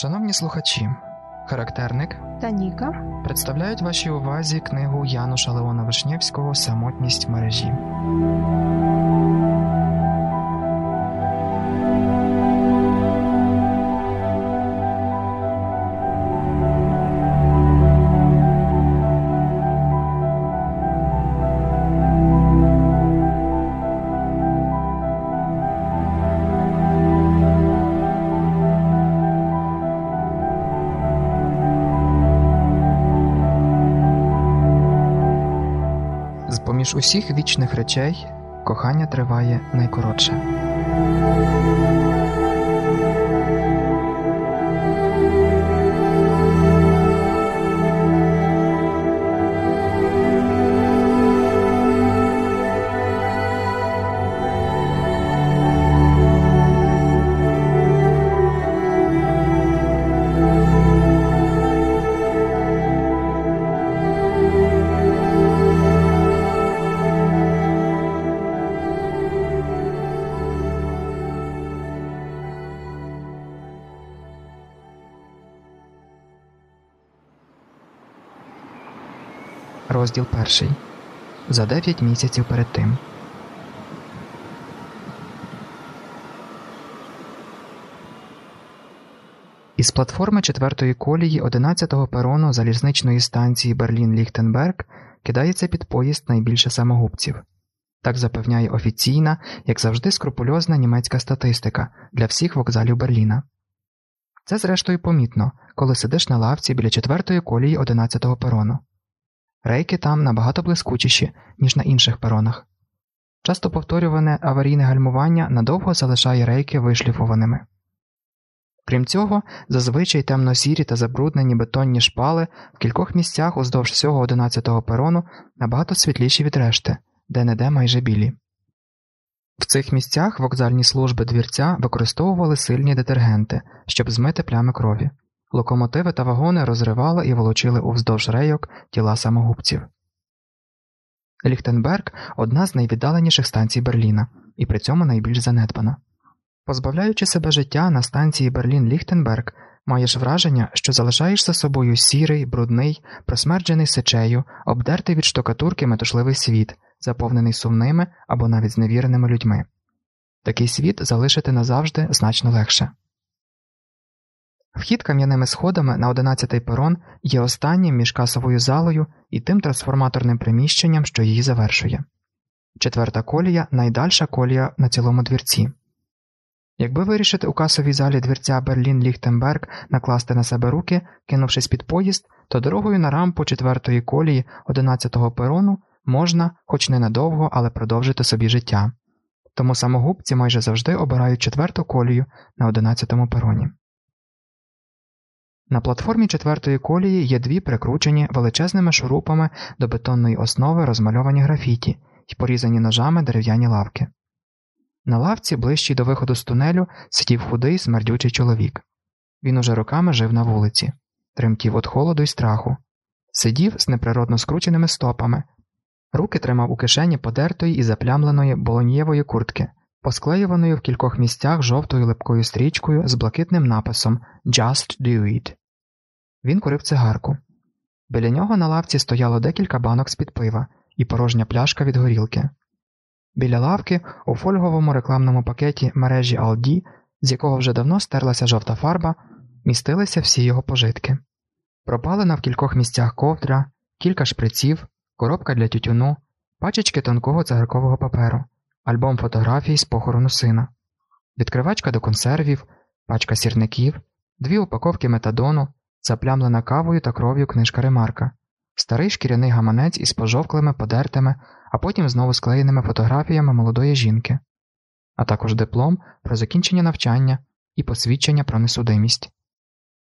Шановні слухачі, характерник та Ніка. представляють вашій увазі книгу Януша Леона Вишнєвського Самотність мережі. Усіх вічних речей кохання триває найкоротше. Перший. За дев'ять місяців перед тим. Із платформи четвертої колії 11-го перону залізничної станції Берлін-Ліхтенберг кидається під поїзд найбільше самогубців. Так запевняє офіційна, як завжди, скрупульозна німецька статистика для всіх вокзалів Берліна. Це, зрештою, помітно, коли сидиш на лавці біля четвертої колії 11-го перону. Рейки там набагато блискучіші, ніж на інших перонах. Часто повторюване аварійне гальмування надовго залишає рейки вишліфованими. Крім цього, зазвичай темно-сірі та забруднені бетонні шпали в кількох місцях уздовж всього 11-го перону набагато світліші від решти, де не де майже білі. В цих місцях вокзальні служби двірця використовували сильні детергенти, щоб змити плями крові. Локомотиви та вагони розривали і волочили уздовж рейок тіла самогубців. Ліхтенберг одна з найвіддаленіших станцій Берліна і при цьому найбільш занедбана. Позбавляючи себе життя на станції Берлін-Ліхтенберг, маєш враження, що залишаєш за собою сірий, брудний, просмерджений сечею, обдертий від штукатурки метушливий світ, заповнений сумними або навіть зневіреними людьми. Такий світ залишити назавжди значно легше. Вхід кам'яними сходами на 11-й перон є останнім між касовою залою і тим трансформаторним приміщенням, що її завершує. Четверта колія найдальша колія на цілому двірці. Якби вирішити у касовій залі двірця Берлін Ліхтенберг накласти на себе руки, кинувшись під поїзд, то дорогою на рампу четвертої колії 11-го перону можна, хоч ненадовго, але продовжити собі життя. Тому самогубці майже завжди обирають четверту колію на 11-му пероні. На платформі четвертої колії є дві прикручені величезними шурупами до бетонної основи розмальовані графіті і порізані ножами дерев'яні лавки. На лавці, ближчій до виходу з тунелю, сидів худий, смердючий чоловік. Він уже роками жив на вулиці, тремтів від холоду й страху, сидів з неприродно скрученими стопами, руки тримав у кишені подертої і заплямленої болоньєвої куртки, посклеюваної в кількох місцях жовтою липкою стрічкою з блакитним написом Just do it. Він курив цигарку. Біля нього на лавці стояло декілька банок з-під пива і порожня пляшка від горілки. Біля лавки у фольговому рекламному пакеті мережі Aldi, з якого вже давно стерлася жовта фарба, містилися всі його пожитки. Пропалена в кількох місцях ковдра, кілька шприців, коробка для тютюну, пачечки тонкого цигаркового паперу, альбом фотографій з похорону сина, відкривачка до консервів, пачка сірників, дві упаковки метадону, заплямлена кавою та кров'ю книжка ремарка, старий шкіряний гаманець із пожовклими, подертими, а потім знову склеєними фотографіями молодої жінки, а також диплом про закінчення навчання і посвідчення про несудимість.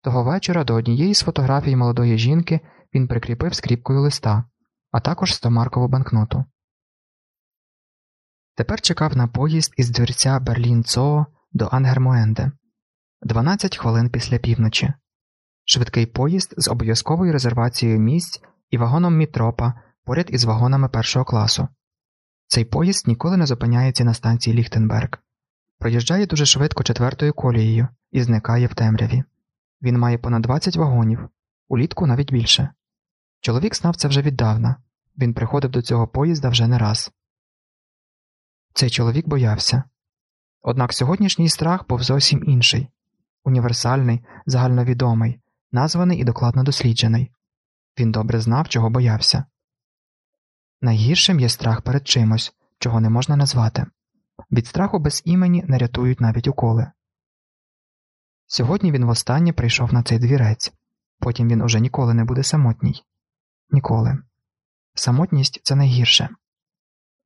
Того вечора до однієї з фотографій молодої жінки він прикріпив скріпкою листа, а також 100-маркову банкноту. Тепер чекав на поїзд із дверця Берлін Цоо до Ангермоенде 12 хвилин після півночі. Швидкий поїзд з обов'язковою резервацією місць і вагоном мітропа поряд із вагонами першого класу. Цей поїзд ніколи не зупиняється на станції Ліхтенберг, проїжджає дуже швидко четвертою колією і зникає в темряві. Він має понад 20 вагонів, улітку навіть більше. Чоловік знав це вже віддавна він приходив до цього поїзда вже не раз. Цей чоловік боявся. Однак сьогоднішній страх був зовсім інший універсальний, загальновідомий, названий і докладно досліджений. Він добре знав, чого боявся. Найгіршим є страх перед чимось, чого не можна назвати. Від страху без імені не рятують навіть уколи. Сьогодні він востаннє прийшов на цей двірець, потім він уже ніколи не буде самотній. Ніколи. Самотність це найгірше.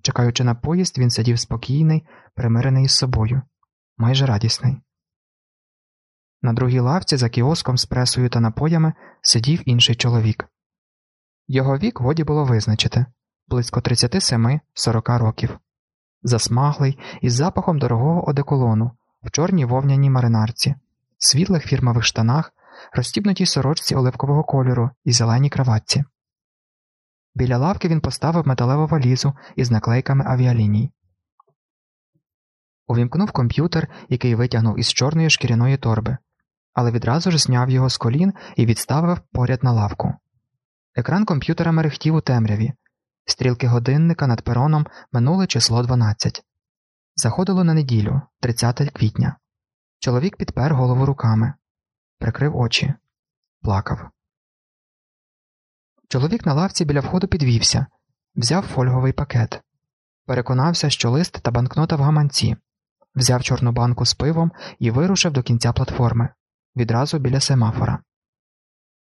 Чекаючи на поїзд, він сидів спокійний, примирений із собою, майже радісний. На другій лавці за кіоском з пресою та напоями сидів інший чоловік. Його вік годі було визначити близько 37-40 років, засмаглий із запахом дорогого одеколону в чорній вовняній маринарці, світлих фірмових штанах, розстібнутій сорочці оливкового кольору і зеленій краватці. Біля лавки він поставив металеву валізу із наклейками авіаліній. Увімкнув комп'ютер, який витягнув із чорної шкіряної торби, але відразу ж зняв його з колін і відставив поряд на лавку. Екран комп'ютера мерехтів у темряві, стрілки годинника над пероном минули число 12. Заходило на неділю, 30 квітня. Чоловік підпер голову руками, прикрив очі, плакав. Чоловік на лавці біля входу підвівся, взяв фольговий пакет, переконався, що лист та банкнота в гаманці, взяв чорну банку з пивом і вирушив до кінця платформи, відразу біля семафора.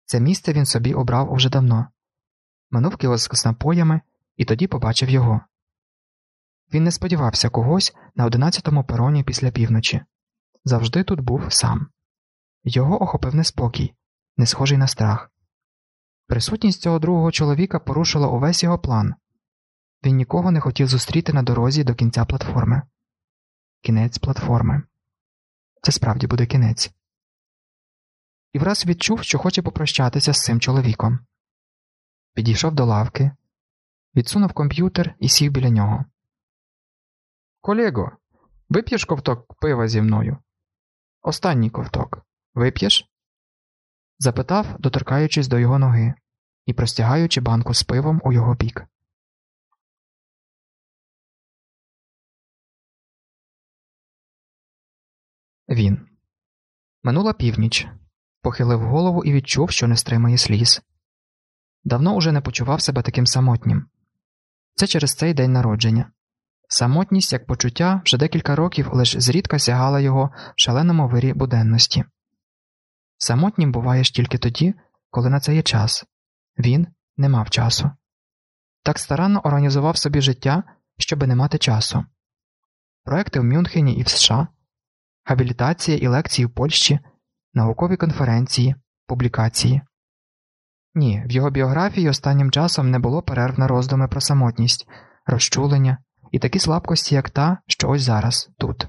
Це місце він собі обрав уже давно. Минув кіоск з напоями і тоді побачив його. Він не сподівався когось на одинадцятому пероні після півночі. Завжди тут був сам. Його охопив неспокій, не схожий на страх. Присутність цього другого чоловіка порушила увесь його план він нікого не хотів зустріти на дорозі до кінця платформи. Кінець платформи. Це справді буде кінець. І враз відчув, що хоче попрощатися з цим чоловіком. Підійшов до лавки, відсунув комп'ютер і сів біля нього. Колего, вип'єш ковток пива зі мною? Останній ковток. Вип'єш? запитав, доторкаючись до його ноги і простягаючи банку з пивом у його бік. Він минула північ, похилив голову і відчув, що не стримає сліз. Давно уже не почував себе таким самотнім. Це через цей день народження. Самотність, як почуття, вже декілька років лише зрідка сягала його в шаленому вирі буденності. Самотнім буваєш тільки тоді, коли на це є час він не мав часу. Так старанно організував собі життя, щоби не мати часу. Проекти в Мюнхені і в США, габілітація і лекції в Польщі, наукові конференції, публікації. Ні, в його біографії останнім часом не було перерв на роздуми про самотність, розчулення і такі слабкості, як та, що ось зараз, тут,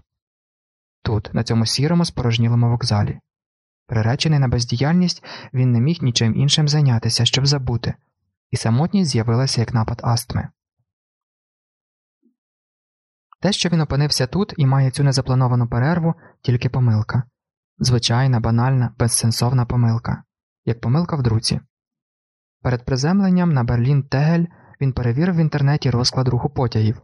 тут, на цьому сірому спорожнілому вокзалі. Приречений на бездіяльність, він не міг нічим іншим зайнятися, щоб забути, і самотність з'явилася як напад астми. Те, що він опинився тут і має цю незаплановану перерву, тільки помилка звичайна, банальна, безсенсовна помилка, як помилка в друці. Перед приземленням на Берлін Тегель він перевірив в інтернеті розклад руху потягів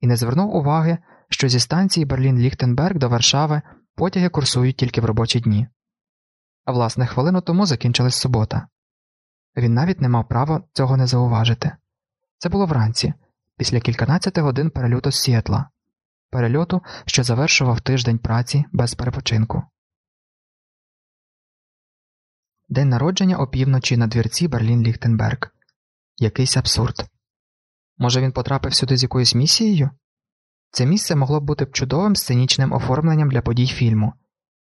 і не звернув уваги, що зі станції Берлін Ліхтенберг до Варшави потяги курсують тільки в робочі дні. А власне, хвилину тому закінчилась субота. Він навіть не мав права цього не зауважити. Це було вранці, після кільканадцяти годин перельоту з Сіетла, перельоту, що завершував тиждень праці без перепочинку. День народження опівночі на двірці Берлін Ліхтенберг. Якийсь абсурд. Може, він потрапив сюди з якоюсь місією? Це місце могло б бути б чудовим сценічним оформленням для подій фільму,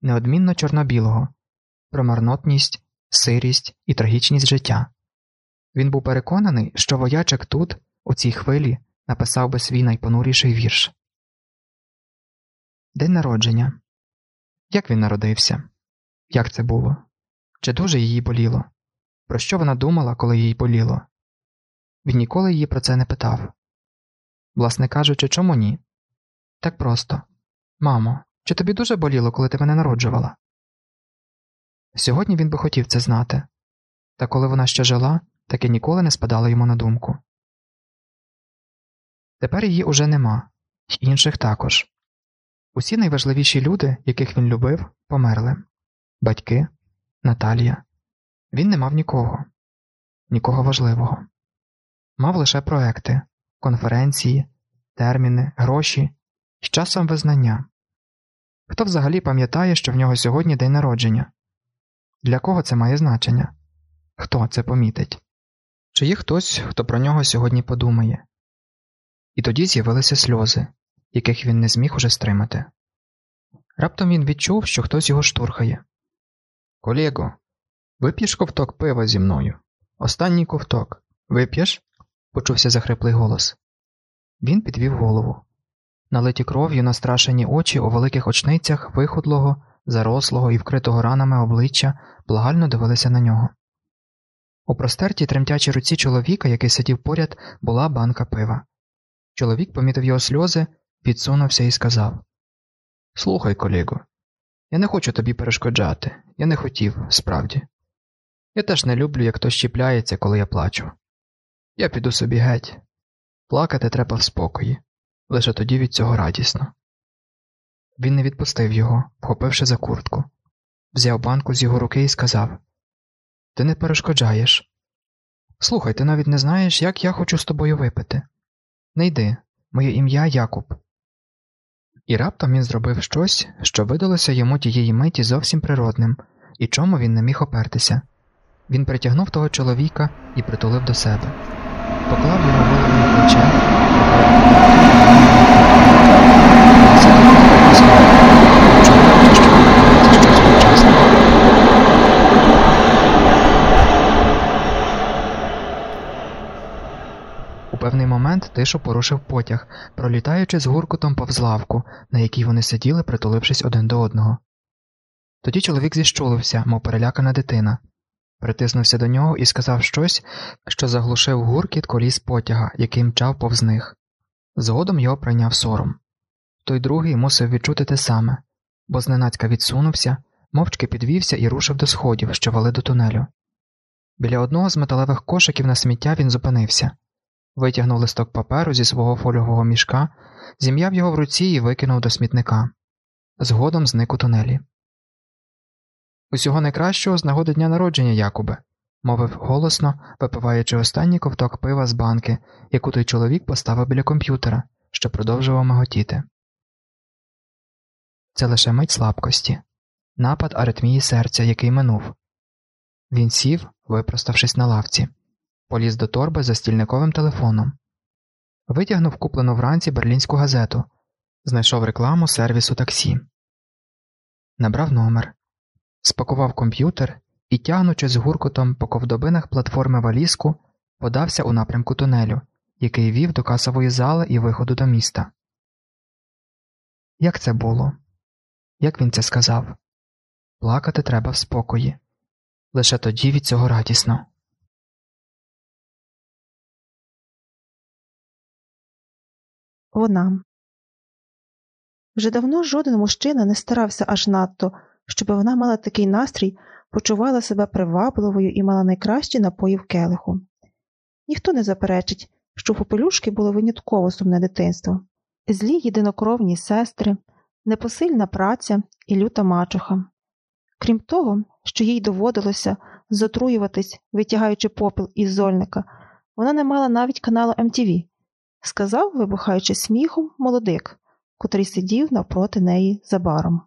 неодмінно чорно-білого, про марнотність, сирість і трагічність життя. Він був переконаний, що воячик тут, у цій хвилі, написав би свій найпонуріший вірш. День народження. Як він народився? Як це було? Чи дуже її боліло? Про що вона думала, коли їй боліло? Він ніколи її про це не питав. Власне кажучи, чому ні? Так просто Мамо, чи тобі дуже боліло, коли ти мене народжувала? Сьогодні він би хотів це знати, та коли вона ще жила, таке ніколи не спадало йому на думку. Тепер її уже нема, й інших також. Усі найважливіші люди, яких він любив, померли батьки, Наталія. Він не мав нікого, нікого важливого. Мав лише проекти, конференції, терміни, гроші з часом визнання. Хто взагалі пам'ятає, що в нього сьогодні день народження? Для кого це має значення? Хто це помітить? Чи є хтось, хто про нього сьогодні подумає? І тоді з'явилися сльози, яких він не зміг уже стримати. Раптом він відчув, що хтось його штурхає. Колего, вип'єш ковток пива зі мною. Останній ковток. Вип'єш? почувся захриплий голос. Він підвів голову. Налиті кров'ю настрашені очі у великих очницях вихудлого, зарослого і вкритого ранами обличчя благально дивилися на нього. У простертій тремтячій руці чоловіка, який сидів поряд, була банка пива. Чоловік помітив його сльози, відсунувся і сказав Слухай, колего, я не хочу тобі перешкоджати, я не хотів, справді. Я теж не люблю, як хтось чіпляється, коли я плачу. Я піду собі геть. Плакати треба в спокої, лише тоді від цього радісно. Він не відпустив його, вхопивши за куртку, взяв банку з його руки і сказав Ти не перешкоджаєш. Слухай, ти навіть не знаєш, як я хочу з тобою випити. Не йди, моє ім'я Якуб. І раптом він зробив щось, що видалося йому тієї миті зовсім природним, і чому він не міг опертися. Він притягнув того чоловіка і притулив до себе, поклав його голову на плече. У певний момент тишу порушив потяг, пролітаючи з гуркутом повз лавку, на якій вони сиділи, притулившись один до одного. Тоді чоловік зіщулився, мов перелякана дитина, притиснувся до нього і сказав щось, що заглушив гуркіт коліс потяга, який мчав повз них. Згодом його прийняв сором. Той другий мусив відчути те саме, бо зненацька відсунувся, мовчки підвівся і рушив до сходів, що вели до тунелю. Біля одного з металевих кошиків на сміття він зупинився, витягнув листок паперу зі свого фольгового мішка, зім'яв його в руці і викинув до смітника. Згодом зник у тунелі. Усього найкращого з нагоди дня народження, Якубе, мовив голосно, випиваючи останній ковток пива з банки, яку той чоловік поставив біля комп'ютера, що продовжував миготіти. Це лише мить слабкості, напад аритмії серця, який минув. Він сів, випроставшись на лавці, поліз до торби за стільниковим телефоном, витягнув куплену вранці берлінську газету, знайшов рекламу сервісу таксі, набрав номер, спакував комп'ютер і, тягнучи з гуркутом по ковдобинах платформи валізку, подався у напрямку тунелю, який вів до касової зали і виходу до міста. Як це було? Як він це сказав? Плакати треба в спокої. Лише тоді від цього радісно. Вона вже давно жоден мужчина не старався аж надто, щоб вона мала такий настрій, почувала себе привабливою і мала найкращі напої в келиху. Ніхто не заперечить, що у попелюшки було винятково сумне дитинство, злі єдинокровні сестри, непосильна праця і люта мачуха. Крім того, що їй доводилося затруюватись, витягаючи попіл із зольника, вона не мала навіть каналу MTV, сказав, вибухаючи сміхом, молодик, котрий сидів навпроти неї за баром.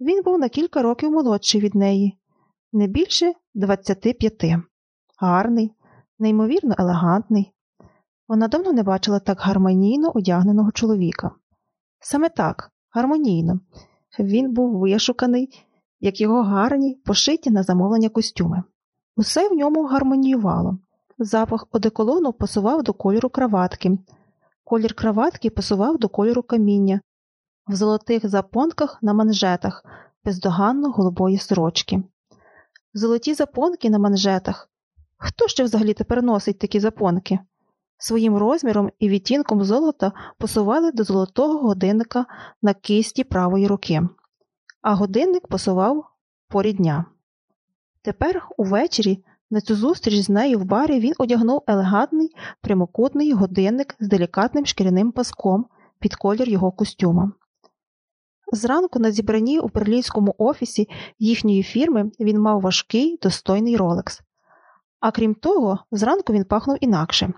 Він був на кілька років молодший від неї, не більше 25, гарний, неймовірно елегантний. Вона давно не бачила так гармонійно одягненого чоловіка. Саме так, гармонійно. Він був вишуканий, як його гарні, пошиті на замовлення костюми. Усе в ньому гармоніювало. Запах одеколону пасував до кольору краватки, колір краватки пасував до кольору каміння, в золотих запонках на манжетах бездоганно голубої сорочки. Золоті запонки на манжетах. Хто ще взагалі тепер носить такі запонки? своїм розміром і відтінком золота посували до золотого годинника на кисті правої руки, а годинник посував порі дня. Тепер увечері на цю зустріч з нею в барі він одягнув елегантний прямокутний годинник з делікатним шкіряним паском під колір його костюма. Зранку на зібранні у берлінському офісі їхньої фірми він мав важкий достойний ролекс. А крім того, зранку він пахнув інакше.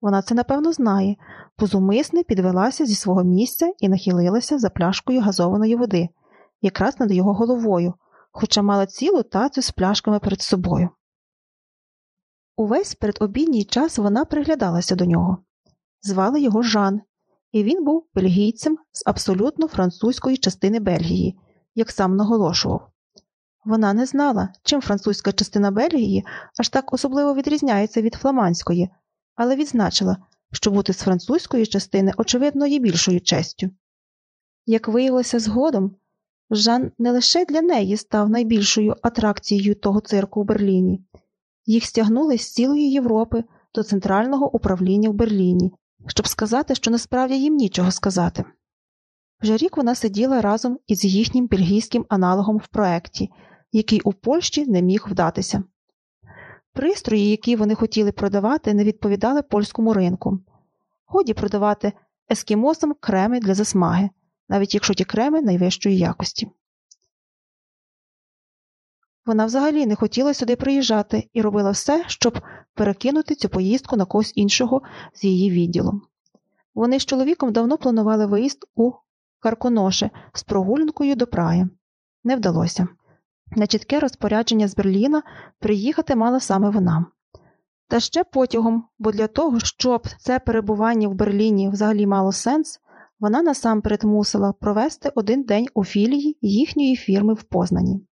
Вона це напевно знає, бо зумисне підвелася зі свого місця і нахилилася за пляшкою газованої води, якраз над його головою, хоча мала цілу тацю з пляшками перед собою. Увесь передобідній час вона приглядалася до нього. Звали його Жан, і він був бельгійцем з абсолютно французької частини Бельгії, як сам наголошував. Вона не знала, чим французька частина Бельгії аж так особливо відрізняється від фламандської, але відзначила, що бути з французької частини, очевидно, є більшою честю. Як виявилося згодом, Жан не лише для неї став найбільшою атракцією того цирку в Берліні, їх стягнули з цілої Європи до центрального управління в Берліні, щоб сказати, що насправді їм нічого сказати. Вже рік вона сиділа разом із їхнім бельгійським аналогом в проекті, який у Польщі не міг вдатися. Пристрої, які вони хотіли продавати, не відповідали польському ринку. Годі продавати ескімосам креми для засмаги, навіть якщо ті креми найвищої якості. Вона взагалі не хотіла сюди приїжджати і робила все, щоб перекинути цю поїздку на когось іншого з її відділом. Вони з чоловіком давно планували виїзд у Карконоше з прогулянкою до Праги. Не вдалося. На чітке розпорядження з Берліна приїхати мала саме вона. Та ще потягом, бо для того, щоб це перебування в Берліні взагалі мало сенс, вона насамперед мусила провести один день у філії їхньої фірми в Познані.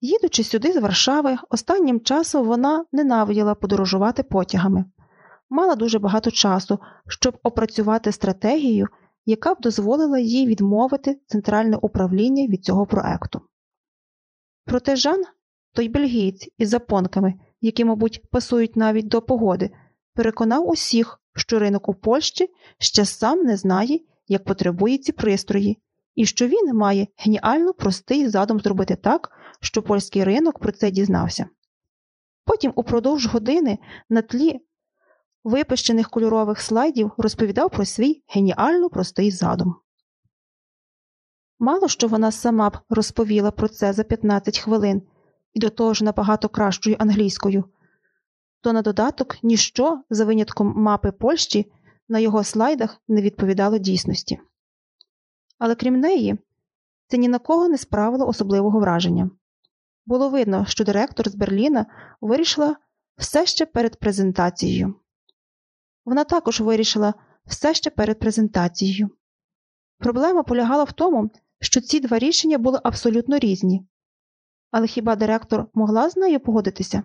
Їдучи сюди з Варшави, останнім часом вона ненавиділа подорожувати потягами, мала дуже багато часу, щоб опрацювати стратегію, яка б дозволила їй відмовити центральне управління від цього проекту. Проте Жан, той бельгієць із запонками, які, мабуть, пасують навіть до погоди, переконав усіх, що ринок у Польщі ще сам не знає, як потребує ці пристрої, і що він має геніально простий задум зробити так, що польський ринок про це дізнався. Потім упродовж години на тлі випущених кольорових слайдів розповідав про свій геніально простий задум. Мало що вона сама б розповіла про це за 15 хвилин і до того ж набагато кращою англійською, то на додаток ніщо за винятком мапи Польщі на його слайдах не відповідало дійсності. Але крім неї, це ні на кого не справило особливого враження. Було видно, що директор з Берліна вирішила все ще перед презентацією. Вона також вирішила все ще перед презентацією. Проблема полягала в тому, що ці два рішення були абсолютно різні. Але хіба директор могла з нею погодитися?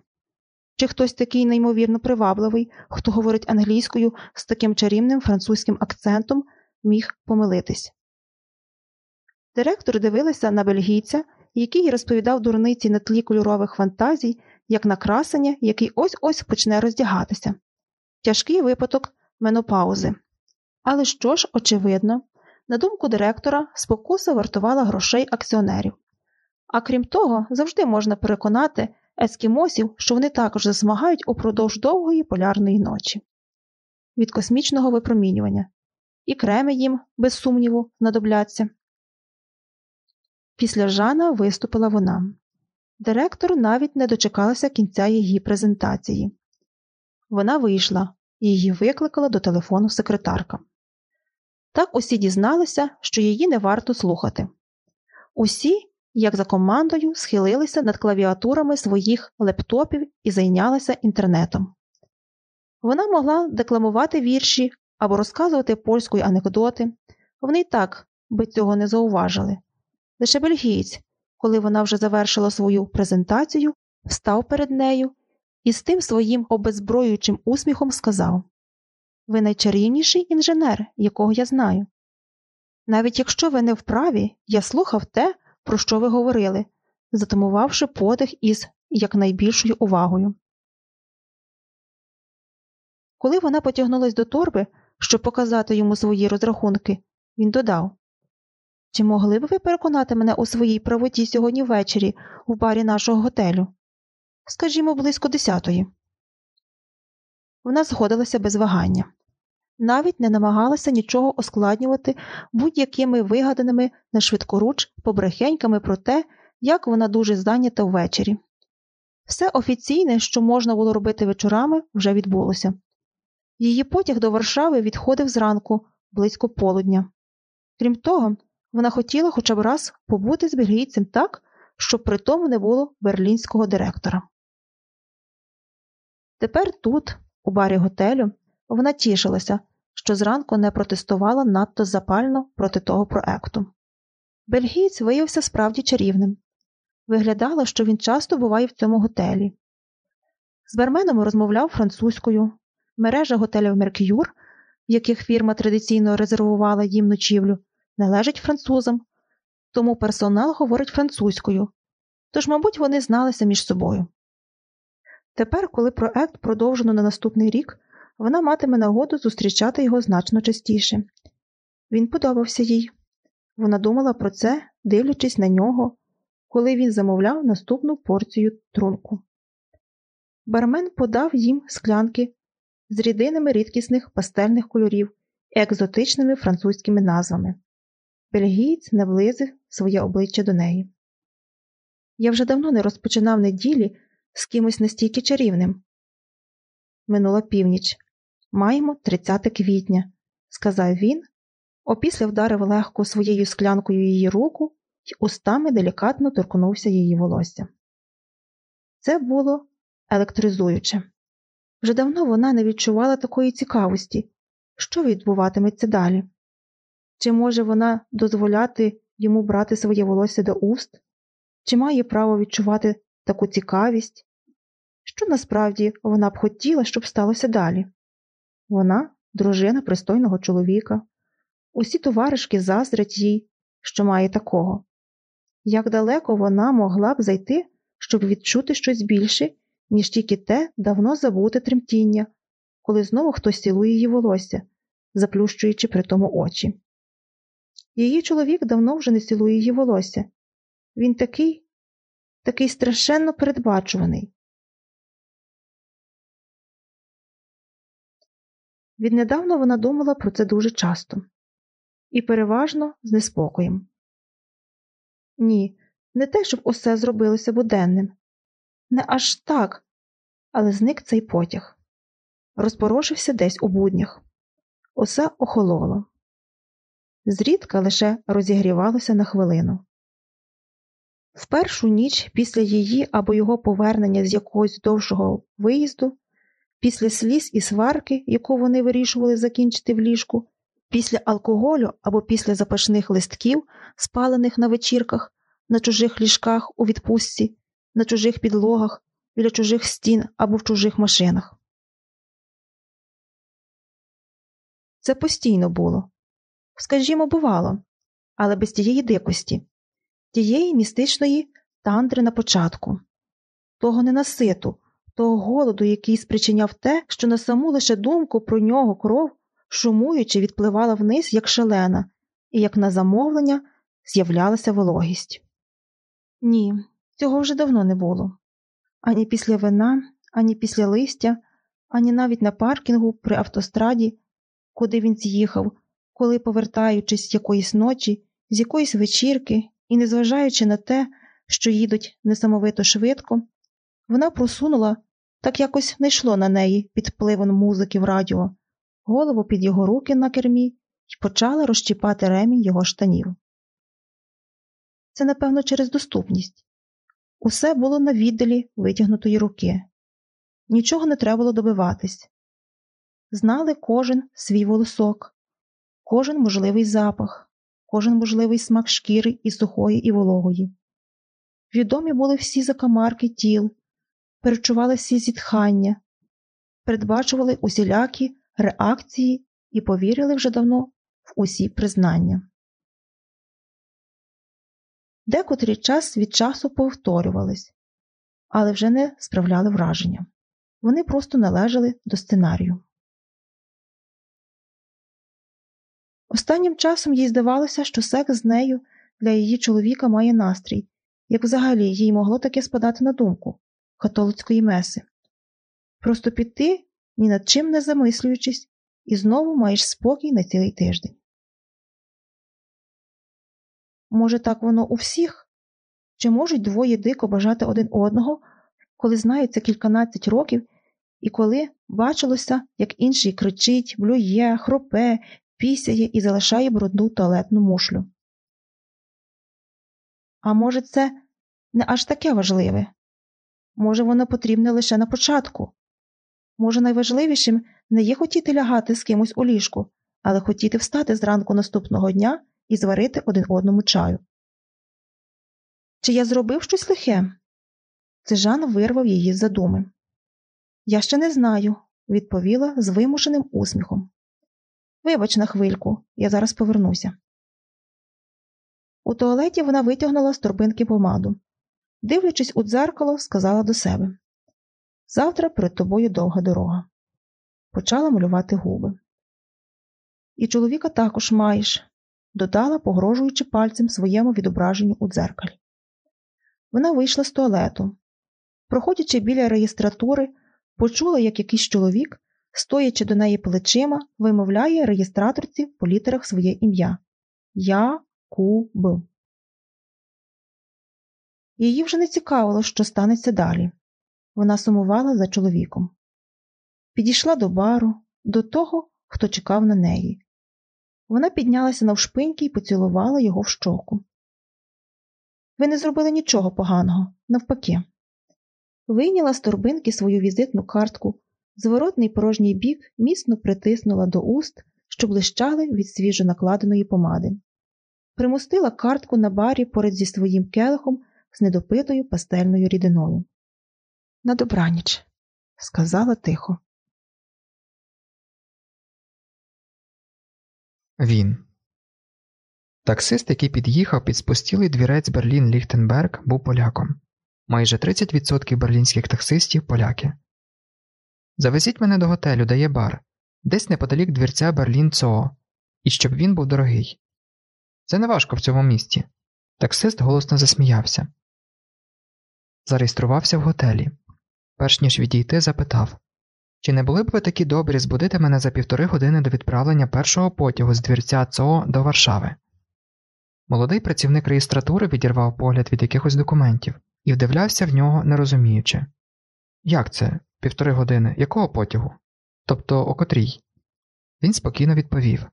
Чи хтось такий неймовірно привабливий, хто говорить англійською з таким чарівним французьким акцентом, міг помилитись? Директор дивилася на бельгійця, який розповідав дурниці на тлі кольорових фантазій, як на красення, який ось ось почне роздягатися. Тяжкий випадок менопаузи. Але що ж, очевидно, на думку директора, спокуса вартувала грошей акціонерів. А крім того, завжди можна переконати ескімосів, що вони також засмагають упродовж довгої полярної ночі. Від космічного випромінювання. І креми їм, без сумніву, знадобляться. Після Жана виступила вона. Директор навіть не дочекалася кінця її презентації. Вона вийшла і її викликала до телефону секретарка. Так усі дізналися, що її не варто слухати. Усі, як за командою, схилилися над клавіатурами своїх лептопів і зайнялися інтернетом. Вона могла декламувати вірші або розказувати польською анекдоти, вони й так би цього не зауважили. Лише бельгієць, коли вона вже завершила свою презентацію, встав перед нею і з тим своїм обезброюючим усміхом сказав Ви найчарівніший інженер, якого я знаю. Навіть якщо ви не вправі, я слухав те, про що ви говорили, затамувавши подих із якнайбільшою увагою. Коли вона потягнулась до торби, щоб показати йому свої розрахунки, він додав Чи могли б ви переконати мене у своїй правоті сьогодні ввечері у барі нашого готелю? Скажімо, близько десятої. Вона згодилася без вагання, навіть не намагалася нічого оскладнювати будь-якими вигаданими на швидкоруч побрехеньками про те, як вона дуже зайнята ввечері. Все офіційне, що можна було робити вечорами, вже відбулося. Її потяг до Варшави відходив зранку, близько полудня. Крім того, вона хотіла хоча б раз побути з бельгійцем так, щоб при тому не було берлінського директора. Тепер тут, у барі готелю, вона тішилася, що зранку не протестувала надто запально проти того проекту. Бельгієць виявився справді чарівним. Виглядало, що він часто буває в цьому готелі. З барменом розмовляв французькою, мережа готелів Меркюр, в яких фірма традиційно резервувала їм ночівлю, належить французам, тому персонал говорить французькою, тож, мабуть, вони зналися між собою. Тепер, коли проект продовжено на наступний рік, вона матиме нагоду зустрічати його значно частіше. Він подобався їй. Вона думала про це, дивлячись на нього, коли він замовляв наступну порцію трунку. Бармен подав їм склянки з рідинами рідкісних пастельних кольорів і екзотичними французькими назвами. Бельгієць наблизив своє обличчя до неї. Я вже давно не розпочинав неділі з кимось настільки чарівним. Минула північ. Маємо 30 квітня, сказав він, опісля вдарив легко своєю склянкою її руку і устами делікатно торкнувся її волосся. Це було електризуюче. Вже давно вона не відчувала такої цікавості, що відбуватиметься далі. Чи може вона дозволяти йому брати своє волосся до уст, чи має право відчувати таку цікавість, що насправді вона б хотіла, щоб сталося далі. Вона дружина пристойного чоловіка, усі товаришки заздрять їй, що має такого. Як далеко вона могла б зайти, щоб відчути щось більше, ніж тільки те давно забуте тремтіння, коли знову хтось цілує її волосся, заплющуючи при тому очі. Її чоловік давно вже не цілує її волосся. Він такий, такий страшенно передбачуваний. Віднедавна вона думала про це дуже часто. І переважно з неспокоєм. Ні, не те, щоб усе зробилося буденним, не аж так, але зник цей потяг, розпорошився десь у буднях, усе охололо, зрідка лише розігрівалося на хвилину. В першу ніч після її або його повернення з якогось довшого виїзду, після сліз і сварки, яку вони вирішували закінчити в ліжку, після алкоголю або після запашних листків, спалених на вечірках, на чужих ліжках у відпустці, на чужих підлогах, біля чужих стін або в чужих машинах. Це постійно було. Скажімо, бувало, але без тієї дикості, тієї містичної тандри на початку, того ненаситу, того голоду, який спричиняв те, що на саму лише думку про нього кров, шумуючи, відпливала вниз, як шалена, і як на замовлення з'являлася вологість. Ні, цього вже давно не було. Ані після вина, ані після листя, ані навіть на паркінгу при автостраді, куди він з'їхав, коли, повертаючись з якоїсь ночі, з якоїсь вечірки і незважаючи на те, що їдуть несамовито швидко, вона просунула, так якось не йшло на неї під впливом музики в радіо, голову під його руки на кермі і почала розчіпати ремінь його штанів. Це, напевно, через доступність. Усе було на віддалі витягнутої руки, нічого не треба було добиватись. Знали кожен свій волосок, кожен можливий запах, кожен можливий смак шкіри і сухої, і вологої. Відомі були всі закамарки тіл, перечували всі зітхання, передбачували усілякі реакції і повірили вже давно в усі признання. Декотрі час від часу повторювались, але вже не справляли враження. Вони просто належали до сценарію. Останнім часом їй здавалося, що секс з нею для її чоловіка має настрій, як взагалі їй могло таке спадати на думку католицької меси. Просто піти, ні над чим не замислюючись, і знову маєш спокій на цілий тиждень. Може, так воно у всіх? Чи можуть двоє дико бажати один одного, коли знаються кільканадцять років, і коли бачилося, як інший кричить, блює, хропе, пісяє і залишає брудну туалетну мушлю? А може, це не аж таке важливе? Може, воно потрібне лише на початку? Може, найважливішим не є хотіти лягати з кимось у ліжку, але хотіти встати зранку наступного дня і зварити один одному чаю. Чи я зробив щось лихе? Це Жан вирвав її з задуми. Я ще не знаю, відповіла з вимушеним усміхом. Вибач на хвильку, я зараз повернуся. У туалеті вона витягнула з торбинки помаду. Дивлячись у дзеркало, сказала до себе Завтра перед тобою довга дорога. Почала малювати губи. І чоловіка також маєш, додала, погрожуючи пальцем своєму відображенню у дзеркалі. Вона вийшла з туалету. Проходячи біля реєстратури, почула, як якийсь чоловік, стоячи до неї плечима, вимовляє реєстраторці по літерах своє ім'я Я Ку Б. Її вже не цікавило, що станеться далі. Вона сумувала за чоловіком. Підійшла до бару, до того, хто чекав на неї. Вона піднялася навшпиньки і поцілувала його в щоку. Ви не зробили нічого поганого, навпаки. Вийняла з торбинки свою візитну картку, зворотний порожній бік міцно притиснула до уст, що блищали від свіжо накладеної помади. Примустила картку на барі поряд зі своїм келихом з недопитою пастельною рідиною. На добраніч, сказала тихо. Він. Таксист, який під'їхав під спустілий двірець Берлін Ліхтенберг, був поляком. Майже 30% берлінських таксистів поляки. Завезіть мене до готелю, де є бар, десь неподалік двірця Берлін Цоо, і щоб він був дорогий. Це не важко в цьому місті. Таксист голосно засміявся. Зареєструвався в готелі. Перш ніж відійти, запитав чи не були б ви такі добрі збудити мене за півтори години до відправлення першого потягу з двірця ЦО до Варшави? Молодий працівник реєстратури відірвав погляд від якихось документів і вдивлявся в нього, не розуміючи. Як це, півтори години, якого потягу? Тобто о котрій? Він спокійно відповів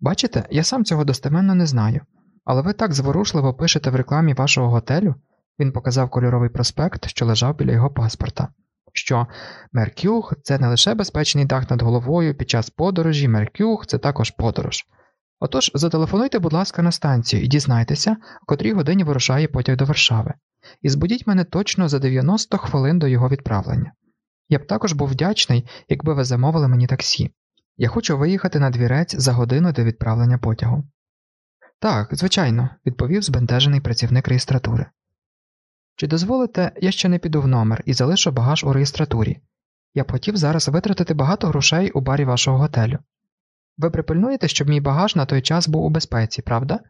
Бачите, я сам цього достеменно не знаю, але ви так зворушливо пишете в рекламі вашого готелю, він показав кольоровий проспект, що лежав біля його паспорта що Меркюг це не лише безпечний дах над головою під час подорожі, Меркюг це також подорож. Отож, зателефонуйте, будь ласка, на станцію і дізнайтеся, о котрій годині вирушає потяг до Варшави, і збудіть мене точно за 90 хвилин до його відправлення. Я б також був вдячний, якби ви замовили мені таксі. Я хочу виїхати на двірець за годину до відправлення потягу. Так, звичайно, відповів збентежений працівник реєстратури. Чи дозволите, я ще не піду в номер і залишу багаж у реєстратурі. Я б хотів зараз витратити багато грошей у барі вашого готелю. Ви припильнуєте, щоб мій багаж на той час був у безпеці, правда?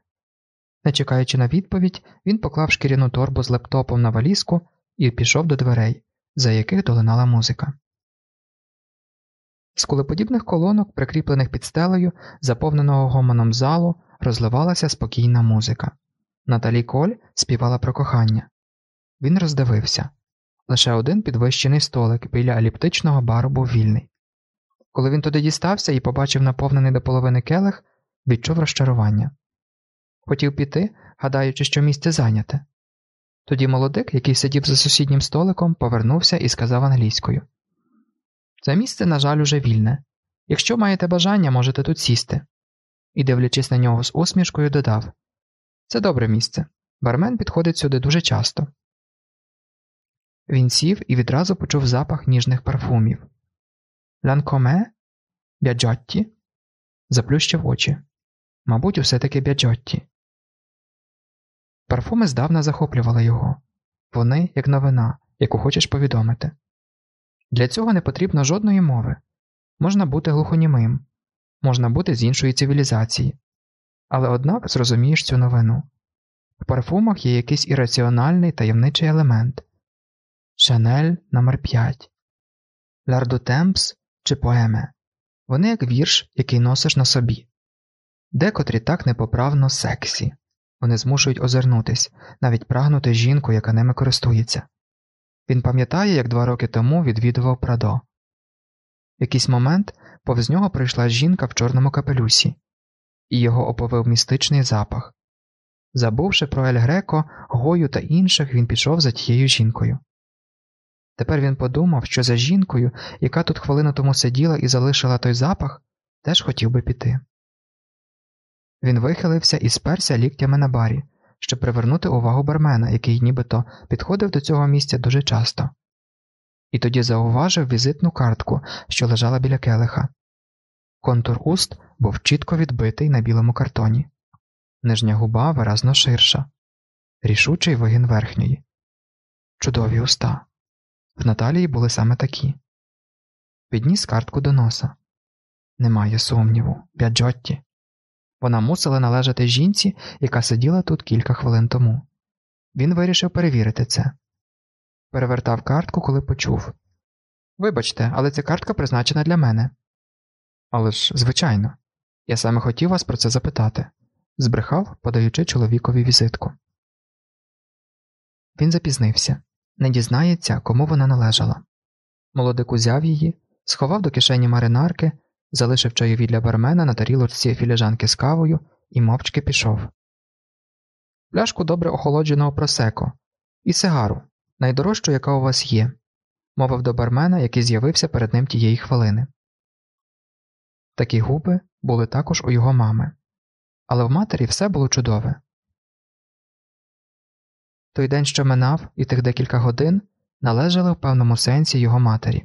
Не чекаючи на відповідь, він поклав шкіряну торбу з лептопом на валізку і пішов до дверей, за яких долинала музика. З кулеподібних колонок, прикріплених під стелею, заповненого гомоном залу, розливалася спокійна музика. Наталі Коль співала про кохання. Він роздивився лише один підвищений столик біля еліптичного бару був вільний. Коли він туди дістався і побачив наповнений до половини келих, відчув розчарування. Хотів піти, гадаючи, що місце зайняте. Тоді молодик, який сидів за сусіднім столиком, повернувся і сказав англійською: Це місце, на жаль, уже вільне. Якщо маєте бажання, можете тут сісти. І, дивлячись на нього з усмішкою, додав: Це добре місце. Бармен підходить сюди дуже часто. Він сів і відразу почув запах ніжних парфумів. Ланкоме? Бяджотті? Заплющив очі. Мабуть, усе таки бяджотті. Парфуми здавна захоплювали його. Вони як новина, яку хочеш повідомити. Для цього не потрібно жодної мови. Можна бути глухонімим, можна бути з іншої цивілізації, але однак зрозумієш цю новину. В парфумах є якийсь ірраціональний таємничий елемент Шанель номер 5 Лярду Темпс чи поеме вони як вірш, який носиш на собі, декотрі так непоправно сексі, вони змушують озирнутись, навіть прагнути жінку, яка ними користується. Він пам'ятає, як два роки тому відвідував Прадо. В якийсь момент повз нього прийшла жінка в чорному капелюсі, і його оповив містичний запах. Забувши про Ель Греко, Гою та інших, він пішов за тією жінкою. Тепер він подумав, що за жінкою, яка тут хвилину тому сиділа і залишила той запах, теж хотів би піти. Він вихилився і сперся ліктями на барі, щоб привернути увагу бармена, який нібито підходив до цього місця дуже часто, і тоді зауважив візитну картку, що лежала біля келиха. Контур уст був чітко відбитий на білому картоні, нижня губа виразно ширша, рішучий вигін верхньої, чудові уста. В Наталії були саме такі. Підніс картку до носа. Немає сумніву, Бяджотті. Вона мусила належати жінці, яка сиділа тут кілька хвилин тому. Він вирішив перевірити це. Перевертав картку, коли почув Вибачте, але ця картка призначена для мене. Але ж, звичайно, я саме хотів вас про це запитати, збрехав, подаючи чоловікові візитку. Він запізнився не дізнається, кому вона належала. Молодик узяв її, сховав до кишені маринарки, залишив чайові для бармена на тарілочці філіжанки з кавою і мовчки пішов. Пляшку добре охолодженого просеко і сигару, найдорожчу, яка у вас є, мовив до бармена, який з'явився перед ним тієї хвилини. Такі губи були також у його мами, але в матері все було чудове. Той день, що минав, і тих декілька годин належали в певному сенсі його матері.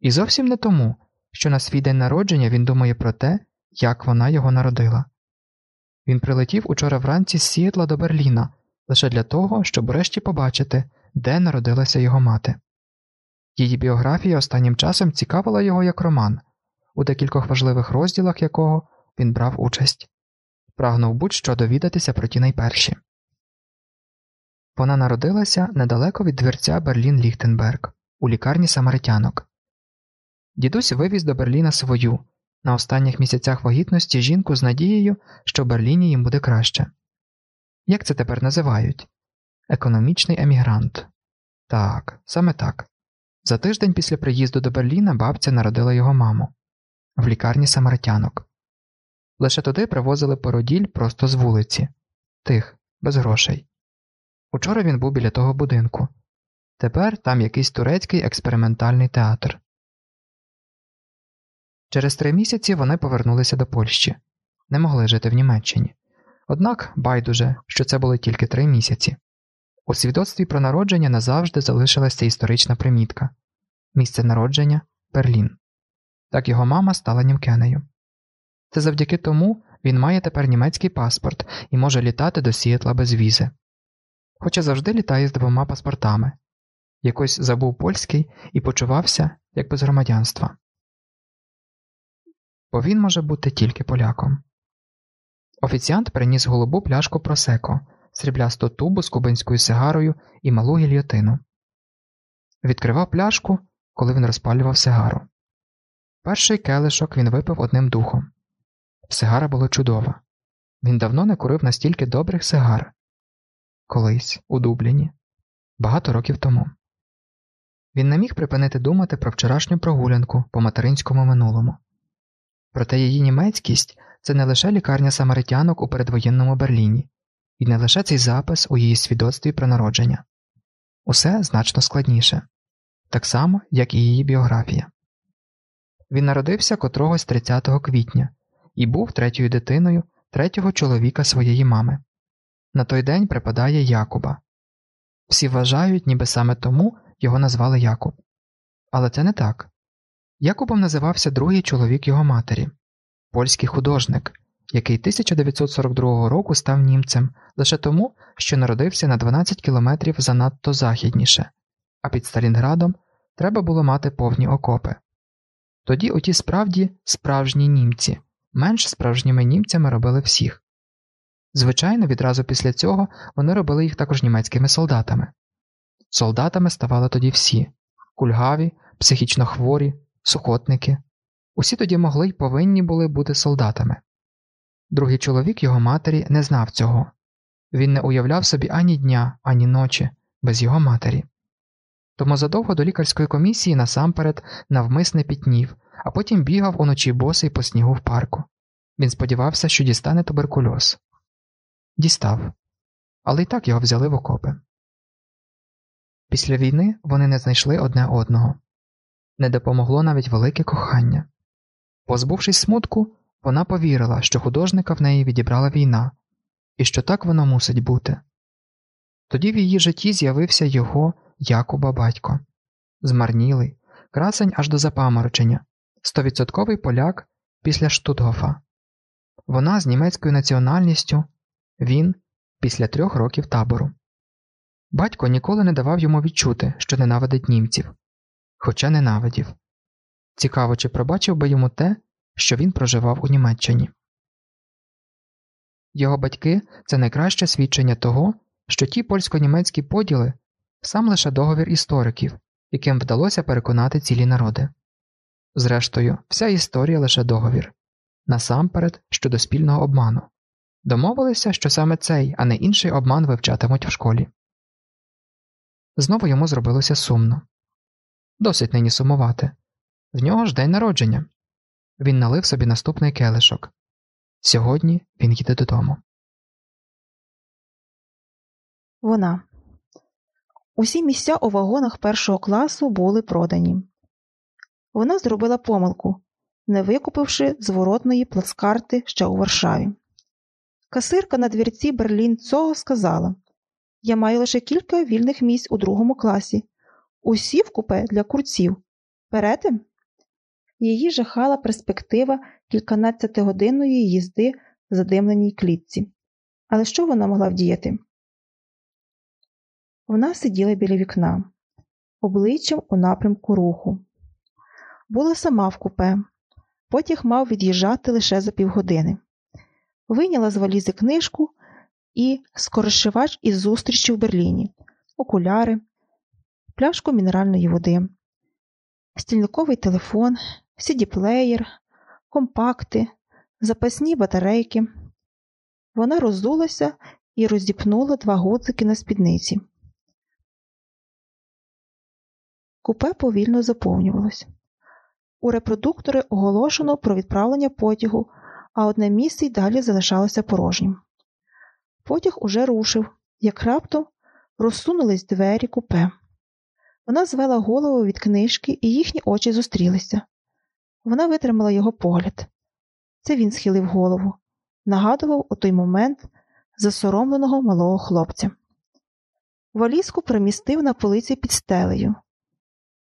І зовсім не тому, що на свій день народження він думає про те, як вона його народила. Він прилетів учора вранці з Сіетла до Берліна лише для того, щоб врешті побачити, де народилася його мати. Її біографія останнім часом цікавила його як роман, у декількох важливих розділах якого він брав участь, прагнув будь-що довідатися про ті найперші. Вона народилася недалеко від дверця Берлін Ліхтенберг у лікарні самаритянок. Дідусь вивіз до Берліна свою на останніх місяцях вагітності жінку з надією, що в Берліні їм буде краще. Як це тепер називають? Економічний емігрант. Так, саме так. За тиждень після приїзду до Берліна бабця народила його маму в лікарні самаритянок. Лише туди привозили породіль просто з вулиці, тих, без грошей. Учора він був біля того будинку. Тепер там якийсь турецький експериментальний театр. Через три місяці вони повернулися до Польщі, не могли жити в Німеччині. Однак байдуже, що це були тільки три місяці. У свідоцтві про народження назавжди залишилася історична примітка місце народження Берлін. Так його мама стала німкенею. Це завдяки тому він має тепер німецький паспорт і може літати до Сієтла без візи хоча завжди літає з двома паспортами, якось забув польський і почувався як без громадянства. Бо він може бути тільки поляком. Офіціант приніс голубу пляшку просеко, сріблясту тубу з кубинською сигарою і малу гільйотину. Відкривав пляшку, коли він розпалював сигару. Перший келишок він випив одним духом. Сигара була чудова. Він давно не курив настільки добрих сигар, колись у Дубліні, багато років тому. Він не міг припинити думати про вчорашню прогулянку по материнському минулому. Проте її німецькість це не лише лікарня самаритянок у передвоєнному Берліні, і не лише цей запис у її свідоцтві про народження усе значно складніше, так само, як і її біографія. Він народився котрогось 30 квітня і був третьою дитиною третього чоловіка своєї мами на той день припадає Якуба. Всі вважають, ніби саме тому його назвали Якуб. Але це не так. Якубом називався другий чоловік його матері, польський художник, який 1942 року став німцем лише тому, що народився на 12 кілометрів занадто західніше, а під Сталінградом треба було мати повні окопи. Тоді оті справді справжні німці менш справжніми німцями робили всіх. Звичайно, відразу після цього вони робили їх також німецькими солдатами. Солдатами ставали тоді всі кульгаві, психічно хворі, сухотники. Усі тоді могли й повинні були бути солдатами. Другий чоловік його матері не знав цього він не уявляв собі ані дня, ані ночі без його матері. Тому задовго до лікарської комісії насамперед навмисне пітнів, а потім бігав уночі босий по снігу в парку. Він сподівався, що дістане туберкульоз. Дістав, але й так його взяли в окопи. Після війни вони не знайшли одне одного, не допомогло навіть велике кохання. Позбувшись смутку, вона повірила, що художника в неї відібрала війна, і що так воно мусить бути. Тоді в її житті з'явився його Якуба батько, змарнілий, красень аж до запаморочення, стовідсотковий поляк після Штутгофа. Вона з німецькою національністю, він після трьох років табору. Батько ніколи не давав йому відчути, що ненавидить німців, хоча ненавидів. Цікаво, чи пробачив би йому те, що він проживав у Німеччині. Його батьки це найкраще свідчення того, що ті польсько-німецькі поділи сам лише договір істориків, яким вдалося переконати цілі народи. Зрештою, вся історія лише договір насамперед щодо спільного обману. Домовилися, що саме цей, а не інший обман вивчатимуть в школі. Знову йому зробилося сумно. Досить нині сумувати. В нього ж день народження. Він налив собі наступний келишок. Сьогодні він їде додому. Вона. Усі місця у вагонах першого класу були продані. Вона зробила помилку, не викупивши зворотної плацкарти ще у Варшаві. Касирка на двірці Берлін цього сказала Я маю лише кілька вільних місць у другому класі. Усі в купе для курців. Берете? Її жахала перспектива кільканадцятигодинної їзди в задимленій клітці. Але що вона могла вдіяти? Вона сиділа біля вікна, обличчям у напрямку руху. Була сама в купе. Потяг мав від'їжджати лише за півгодини. Вийняла з валізи книжку і скоришивач із зустрічі в Берліні, окуляри, пляшку мінеральної води, стільниковий телефон, CD-плеєр, компакти, запасні батарейки. Вона роззулася і роздіпнула два гудзики на спідниці. Купе повільно заповнювалось. У репродуктори оголошено про відправлення потягу, а одне місце й далі залишалося порожнім. Потяг уже рушив, як раптом розсунулись двері купе. Вона звела голову від книжки, і їхні очі зустрілися. Вона витримала його погляд. Це він схилив голову, нагадував у той момент засоромленого малого хлопця. Валізку примістив на полиці під стелею.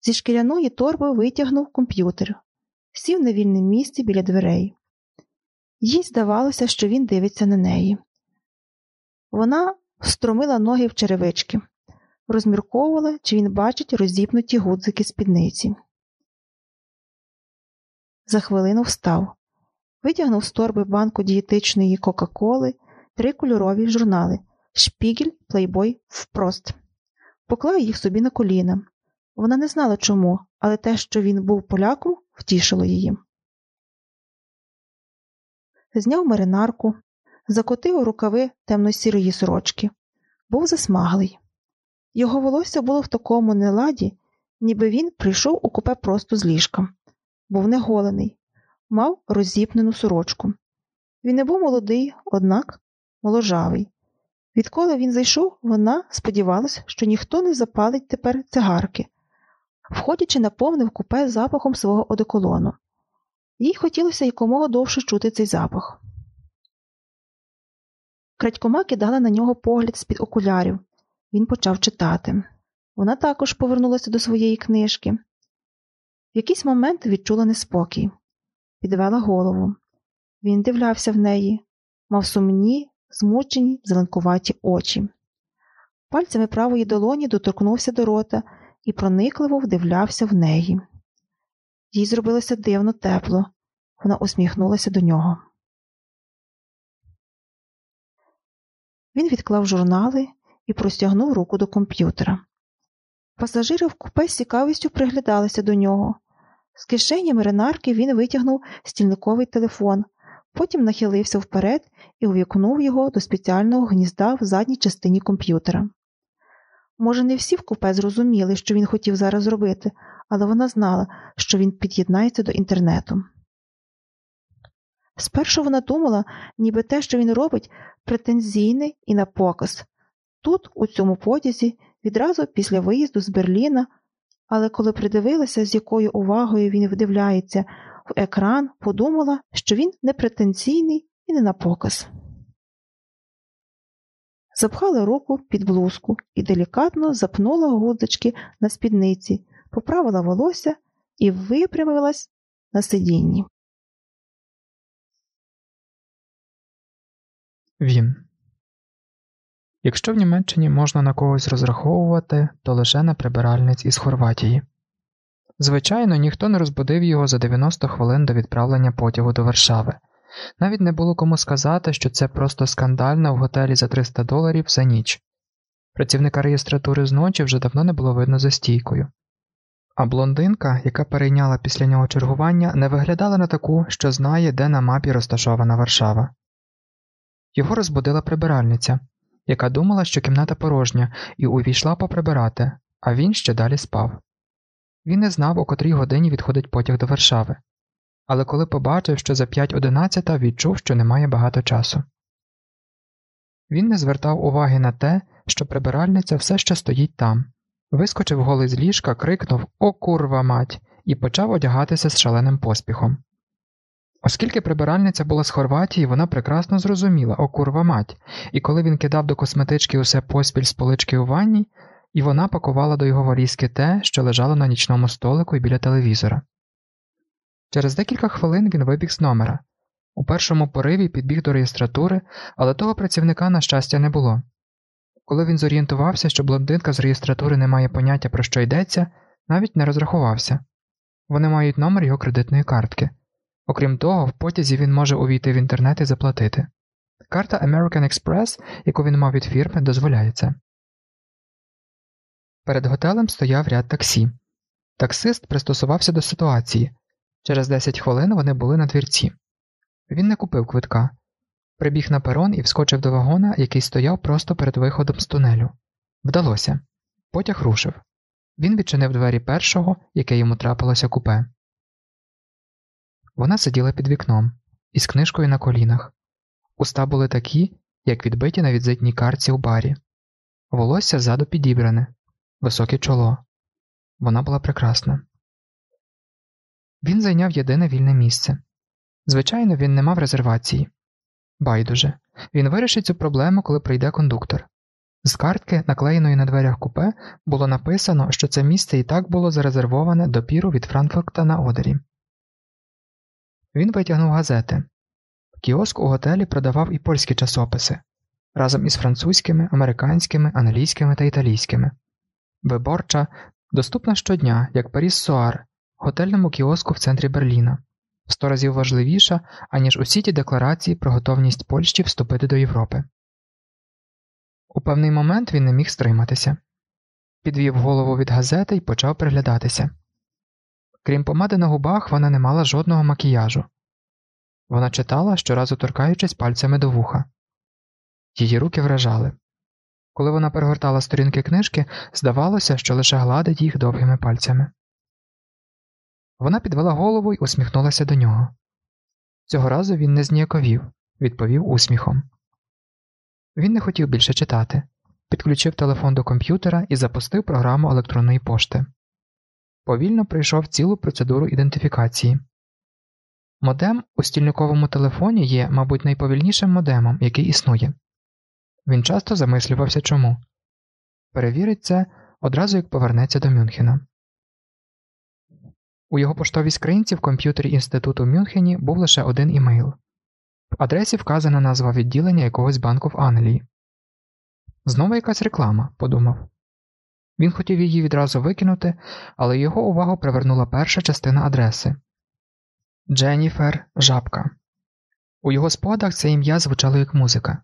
Зі шкіряної торби витягнув комп'ютер, сів на вільне місце біля дверей. Їй здавалося, що він дивиться на неї. Вона встромила ноги в черевички, розмірковувала, чи він бачить розіпнуті гудзики спідниці. За хвилину встав, витягнув з торби банку дієтичної Кока-Коли, три кольорові журнали Шпігель, Плейбой, Впрост, поклав їх собі на коліна. Вона не знала чому, але те, що він був поляком, втішило її. Зняв маринарку, закотив у рукави темно-сірої сорочки, був засмаглий. Його волосся було в такому неладі, ніби він прийшов у купе просто з ліжка, був неголений, мав розіпнену сорочку. Він не був молодий, однак моложавий. Відколи він зайшов, вона сподівалася, що ніхто не запалить тепер цигарки, входячи, наповнив купе запахом свого одеколону. Їй хотілося якомога довше чути цей запах. Крадькома кидала на нього погляд з-під окулярів. Він почав читати. Вона також повернулася до своєї книжки. В якийсь момент відчула неспокій, підвела голову. Він дивлявся в неї, мав сумні, змучені, зеленкуваті очі. Пальцями правої долоні доторкнувся до рота і проникливо вдивлявся в неї. Їй зробилося дивно тепло, Вона усміхнулася до нього. Він відклав журнали і простягнув руку до комп'ютера. Пасажири в купе з цікавістю приглядалися до нього. З кишені маринарки він витягнув стільниковий телефон, потім нахилився вперед і увікнув його до спеціального гнізда в задній частині комп'ютера. Може, не всі в купе зрозуміли, що він хотів зараз зробити, але вона знала, що він під'єднається до інтернету. Спершу вона думала, ніби те, що він робить, претензійне і на показ. Тут, у цьому потязі, відразу після виїзду з Берліна, але коли придивилася, з якою увагою він вдивляється в екран, подумала, що він не претензійний і не на показ. Запхала руку під блузку і делікатно запнула гудзички на спідниці, поправила волосся і випрямилась на сидінні. Він. Якщо в Німеччині можна на когось розраховувати, то лише на прибиральниць із Хорватії. Звичайно, ніхто не розбудив його за 90 хвилин до відправлення потягу до Варшави. Навіть не було кому сказати, що це просто скандально в готелі за 300 доларів за ніч. Працівника реєстратури зночі вже давно не було видно за стійкою. А блондинка, яка перейняла після нього чергування, не виглядала на таку, що знає, де на мапі розташована Варшава. Його розбудила прибиральниця, яка думала, що кімната порожня, і увійшла поприбирати, а він ще далі спав. Він не знав, у котрій годині відходить потяг до Варшави, але коли побачив, що за 5.11 відчув, що немає багато часу. Він не звертав уваги на те, що прибиральниця все ще стоїть там, вискочив голий з ліжка, крикнув О, курва мать! і почав одягатися з шаленим поспіхом. Оскільки прибиральниця була з Хорватії, вона прекрасно зрозуміла о курва мать, і коли він кидав до косметички усе поспіль з полички у ванні, і вона пакувала до його валізки те, що лежало на нічному столику і біля телевізора. Через декілька хвилин він вибіг з номера. У першому пориві підбіг до реєстратури, але того працівника, на щастя, не було. Коли він зорієнтувався, що блондинка з реєстратури не має поняття, про що йдеться, навіть не розрахувався вони мають номер його кредитної картки. Окрім того, в потязі він може увійти в інтернет і заплатити. Карта American Express, яку він мав від фірми, дозволяє це. Перед готелем стояв ряд таксі. Таксист пристосувався до ситуації. Через 10 хвилин вони були на двірці. Він не купив квитка. Прибіг на перон і вскочив до вагона, який стояв просто перед виходом з тунелю. Вдалося. Потяг рушив. Він відчинив двері першого, яке йому трапилося купе. Вона сиділа під вікном із книжкою на колінах. Уста були такі, як відбиті на візитній карці у барі, волосся ззаду підібране, високе чоло. Вона була прекрасна. Він зайняв єдине вільне місце. Звичайно, він не мав резервації. Байдуже, він вирішить цю проблему, коли прийде кондуктор. З картки, наклеєної на дверях купе, було написано, що це місце і так було зарезервоване до піру від Франкфурта на Одері. Він витягнув газети. Кіоск у готелі продавав і польські часописи разом із французькими, американськими, англійськими та італійськими. Виборча доступна щодня, як Паріс Суар, готельному кіоску в центрі Берліна, в сто разів важливіша, аніж усі ті декларації про готовність Польщі вступити до Європи. У певний момент він не міг стриматися, підвів голову від газети і почав приглядатися. Крім помади на губах, вона не мала жодного макіяжу. Вона читала, щоразу торкаючись пальцями до вуха. Її руки вражали. Коли вона перегортала сторінки книжки, здавалося, що лише гладить їх довгими пальцями. Вона підвела голову і усміхнулася до нього. Цього разу він не зніяковів, відповів усміхом. Він не хотів більше читати, підключив телефон до комп'ютера і запустив програму електронної пошти повільно пройшов цілу процедуру ідентифікації. Модем у стільниковому телефоні є, мабуть, найповільнішим модемом, який існує. Він часто замислювався чому. Перевірить це одразу як повернеться до Мюнхена. У його поштовій скринці в комп'ютері інституту в Мюнхені був лише один імейл. В адресі вказана назва відділення якогось банку в Англії. Знову якась реклама, подумав. Він хотів її відразу викинути, але його увагу привернула перша частина адреси. Дженніфер Жабка. У його спогадах це ім'я звучало як музика.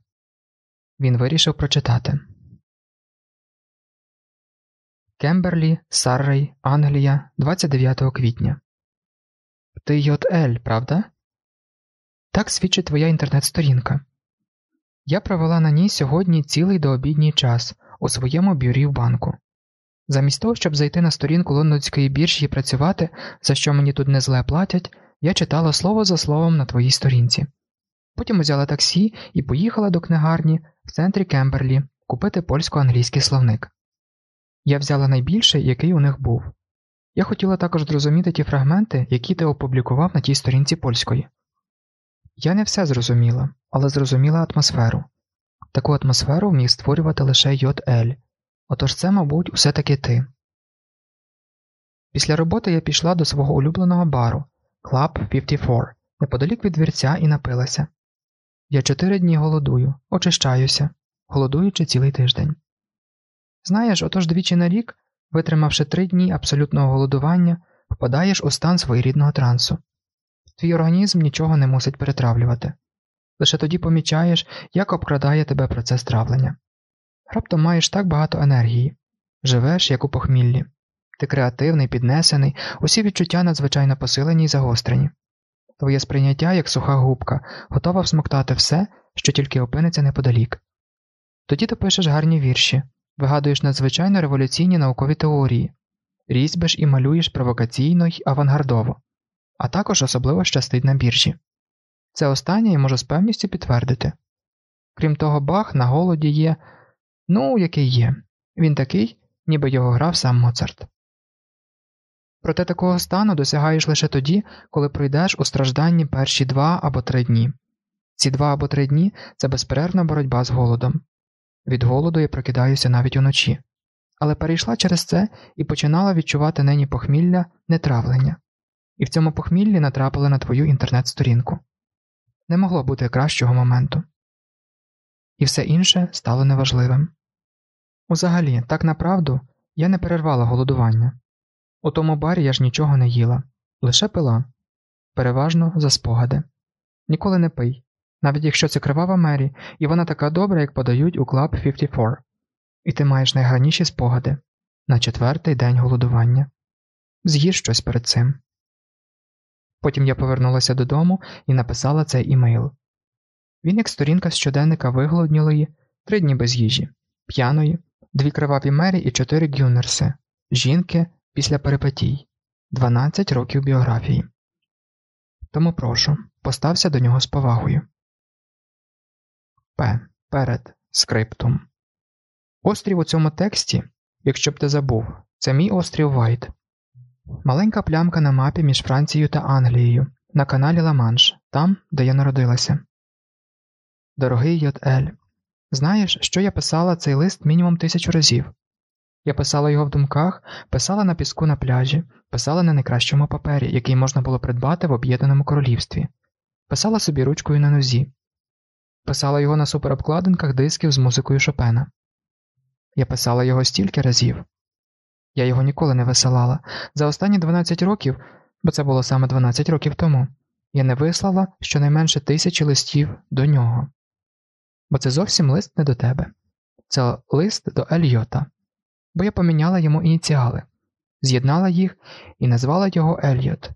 Він вирішив прочитати Кемберлі, Саррей, Англія, 29 квітня. Ти Йот Ель, правда? Так свідчить твоя інтернет-сторінка. Я провела на ній сьогодні цілий дообідній час у своєму бюрі в банку. Замість того, щоб зайти на сторінку лондонської біржі і працювати, за що мені тут не зле платять, я читала слово за словом на твоїй сторінці. Потім взяла таксі і поїхала до книгарні в центрі Кемберлі купити польсько-англійський словник. Я взяла найбільший, який у них був. Я хотіла також зрозуміти ті фрагменти, які ти опублікував на тій сторінці польською. Я не все зрозуміла, але зрозуміла атмосферу. Таку атмосферу міг створювати лише Ель. Отож це, мабуть, усе таки ти. Після роботи я пішла до свого улюбленого бару Club 54, неподалік від двірця і напилася. Я чотири дні голодую, очищаюся, голодуючи цілий тиждень. Знаєш, отож двічі на рік, витримавши три дні абсолютного голодування, впадаєш у стан своєрідного трансу. Твій організм нічого не мусить перетравлювати. Лише тоді помічаєш, як обкрадає тебе процес травлення. Раптом маєш так багато енергії, живеш, як у похміллі. Ти креативний, піднесений, усі відчуття надзвичайно посилені й загострені. Твоє сприйняття, як суха губка, готова всмоктати все, що тільки опиниться неподалік. Тоді ти пишеш гарні вірші, вигадуєш надзвичайно революційні наукові теорії, різьбиш і малюєш провокаційно й авангардово, а також особливо щастить на біржі. Це останнє я можу з певністю підтвердити. Крім того, Бах на голоді є, ну, який є, він такий, ніби його грав сам Моцарт. Проте такого стану досягаєш лише тоді, коли пройдеш у стражданні перші два або три дні. Ці два або три дні це безперервна боротьба з голодом. Від голоду я прокидаюся навіть уночі, але перейшла через це і починала відчувати нині похмілля нетравлення, і в цьому похміллі натрапила на твою інтернет-сторінку. Не могло бути кращого моменту. І все інше стало неважливим. Узагалі, так направду, я не перервала голодування. У тому барі я ж нічого не їла, лише пила, переважно за спогади. Ніколи не пий, навіть якщо це кривава Мері, і вона така добра, як подають у Club 54. І ти маєш найгарніші спогади на четвертий день голодування. З'їж щось перед цим. Потім я повернулася додому і написала цей імейл. Він, як сторінка щоденника виголоднілої, три дні без їжі, п'яної, дві криваві мері і чотири гюнерси, жінки після перипетій, 12 років біографії. Тому прошу, постався до нього з повагою. П. Перед скриптум. Острів у цьому тексті, якщо б ти забув, це мій острів Вайт. Маленька плямка на мапі між Францією та Англією на каналі Ла-Манш, там, де я народилася. Дорогий Ель, знаєш, що я писала цей лист мінімум тисячу разів. Я писала його в думках, писала на піску на пляжі, писала на найкращому папері, який можна було придбати в Об'єднаному Королівстві, писала собі ручкою на нозі, писала його на суперобкладинках дисків з музикою Шопена. Я писала його стільки разів. Я його ніколи не висилала. За останні 12 років, бо це було саме 12 років тому, я не вислала щонайменше тисячі листів до нього. Бо це зовсім лист не до тебе. Це лист до Ельйота бо я поміняла йому ініціали, з'єднала їх і назвала його Ельйот.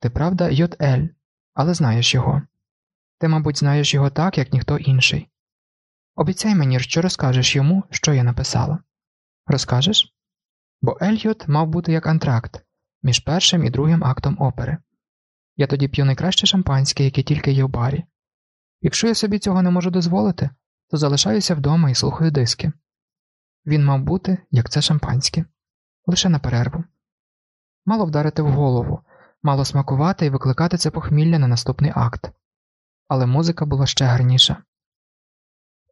Ти правда, Йот Ель, але знаєш його. Ти, мабуть, знаєш його так, як ніхто інший. Обіцяй мені, що розкажеш йому, що я написала. Розкажеш? Бо Ельйот мав бути як антракт між першим і другим актом опери. Я тоді п'ю найкраще шампанське, яке тільки є в барі. Якщо я собі цього не можу дозволити, то залишаюся вдома і слухаю диски. Він мав бути, як це шампанське, лише на перерву. Мало вдарити в голову, мало смакувати і викликати це похмілля на наступний акт. Але музика була ще гарніша.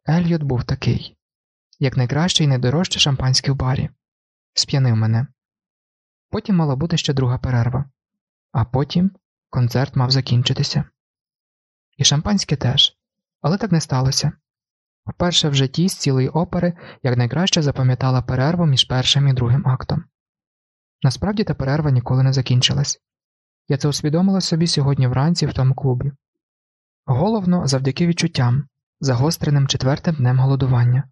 Ельйот був такий, як найкраще і найдорожче шампанське в барі, сп'янив мене. Потім мала бути ще друга перерва, а потім концерт мав закінчитися. І шампанське теж, але так не сталося. Вперше в житті з цілої опери якнайкраще запам'ятала перерву між першим і другим актом. Насправді та перерва ніколи не закінчилась. Я це усвідомила собі сьогодні вранці в тому клубі. Головно завдяки відчуттям, загостреним четвертим днем голодування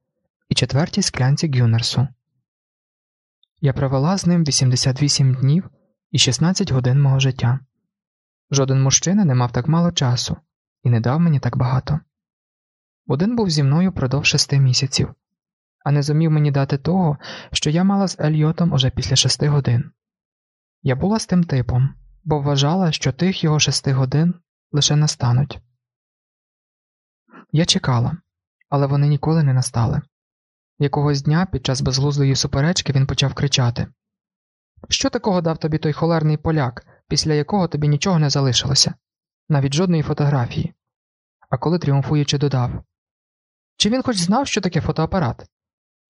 і четвертій склянці Гюнерсу. Я провела з ним 88 днів і 16 годин мого життя. Жоден мужчина не мав так мало часу і не дав мені так багато. Один був зі мною продовж шести місяців, а не зумів мені дати того, що я мала з Ельйотом уже після шести годин. Я була з тим типом, бо вважала, що тих його шести годин лише настануть. Я чекала, але вони ніколи не настали. Якогось дня під час безглуздої суперечки він почав кричати Що такого дав тобі той холерний поляк, після якого тобі нічого не залишилося, навіть жодної фотографії. А коли тріумфуючи додав Чи він хоч знав, що таке фотоапарат?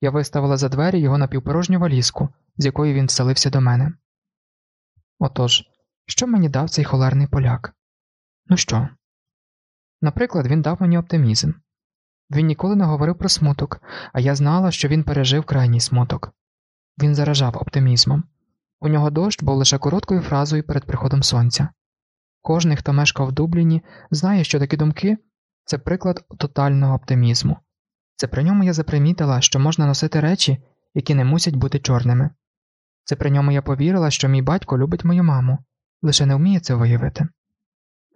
Я виставила за двері його напівпорожню валізку, з якої він вселився до мене. Отож, що мені дав цей холерний поляк? Ну що? Наприклад, він дав мені оптимізм. Він ніколи не говорив про смуток, а я знала, що він пережив крайній смуток. Він заражав оптимізмом. У нього дощ був лише короткою фразою перед приходом сонця. Кожний, хто мешкав в Дубліні, знає, що такі думки це приклад тотального оптимізму. Це при ньому я запримітила, що можна носити речі, які не мусять бути чорними. Це при ньому я повірила, що мій батько любить мою маму, лише не вміє це виявити.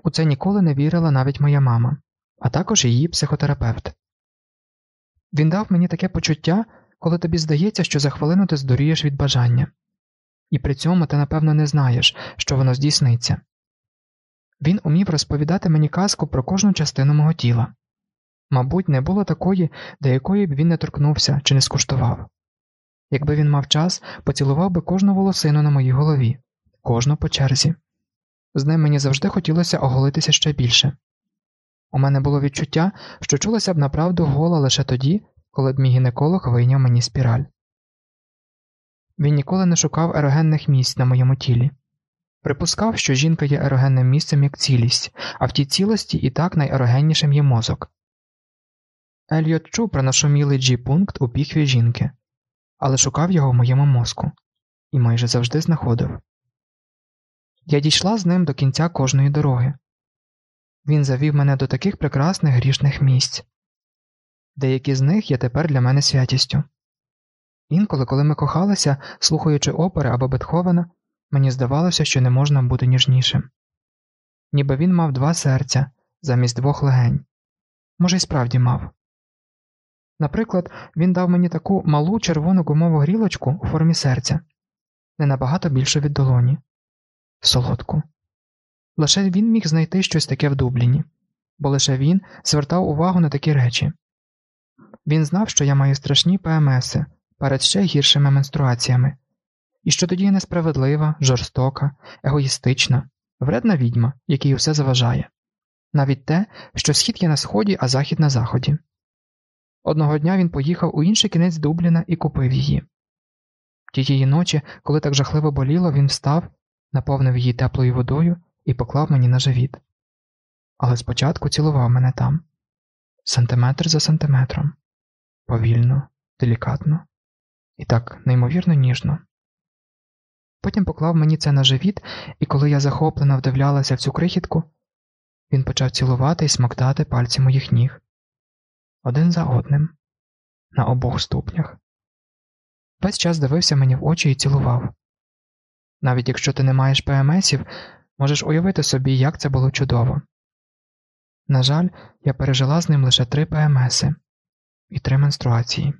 У це ніколи не вірила навіть моя мама, а також її психотерапевт. Він дав мені таке почуття, коли тобі здається, що за хвилину ти здурієш від бажання, і при цьому ти, напевно, не знаєш, що воно здійсниться. Він умів розповідати мені казку про кожну частину мого тіла. Мабуть, не було такої, до якої б він не торкнувся чи не скуштував. Якби він мав час, поцілував би кожну волосину на моїй голові, кожну по черзі. З ним мені завжди хотілося оголитися ще більше. У мене було відчуття, що чулася б направду гола лише тоді, коли б мій гінеколог вийняв мені спіраль. Він ніколи не шукав ерогенних місць на моєму тілі. Припускав, що жінка є ерогенним місцем як цілість, а в тій цілості і так найерогеннішим є мозок. Ельйот чув про нашумілий джі пункт у піхві жінки, але шукав його в моєму мозку і майже завжди знаходив. Я дійшла з ним до кінця кожної дороги. Він завів мене до таких прекрасних грішних місць, деякі з них є тепер для мене святістю. Інколи, коли ми кохалися, слухаючи опери або Бетховена, мені здавалося, що не можна бути ніжнішим. Ніби він мав два серця замість двох легень. Може, й справді мав. Наприклад, він дав мені таку малу червону гумову грілочку у формі серця, не набагато більшу від долоні, солодку. Лише він міг знайти щось таке в Дубліні, бо лише він звертав увагу на такі речі. Він знав, що я маю страшні ПМСи перед ще гіршими менструаціями, і що тоді я несправедлива, жорстока, егоїстична, вредна відьма, якій усе заважає, навіть те, що схід є на сході, а захід на заході. Одного дня він поїхав у інший кінець Дубліна і купив її. Тієї ночі, коли так жахливо боліло, він встав, наповнив її теплою водою і поклав мені на живіт. Але спочатку цілував мене там, сантиметр за сантиметром, повільно, делікатно і так неймовірно ніжно. Потім поклав мені це на живіт, і коли я захоплено вдивлялася в цю крихітку, він почав цілувати і смоктати пальці моїх ніг один за одним, на обох ступнях. Весь час дивився мені в очі і цілував. Навіть якщо ти не маєш ПМСів, можеш уявити собі, як це було чудово. На жаль, я пережила з ним лише три ПМСи і три менструації.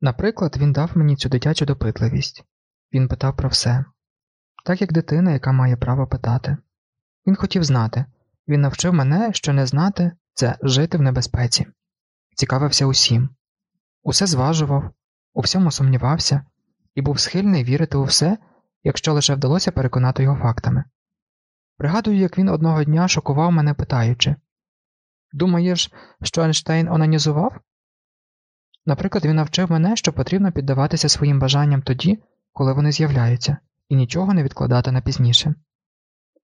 Наприклад, він дав мені цю дитячу допитливість він питав про все, так як дитина, яка має право питати. Він хотів знати, він навчив мене, що не знати це жити в небезпеці, цікавився усім, усе зважував, у всьому сумнівався і був схильний вірити у все, якщо лише вдалося переконати його фактами. Пригадую, як він одного дня шокував мене, питаючи Думаєш, що Ейнштейн онанізував? Наприклад, він навчив мене, що потрібно піддаватися своїм бажанням тоді, коли вони з'являються, і нічого не відкладати на пізніше.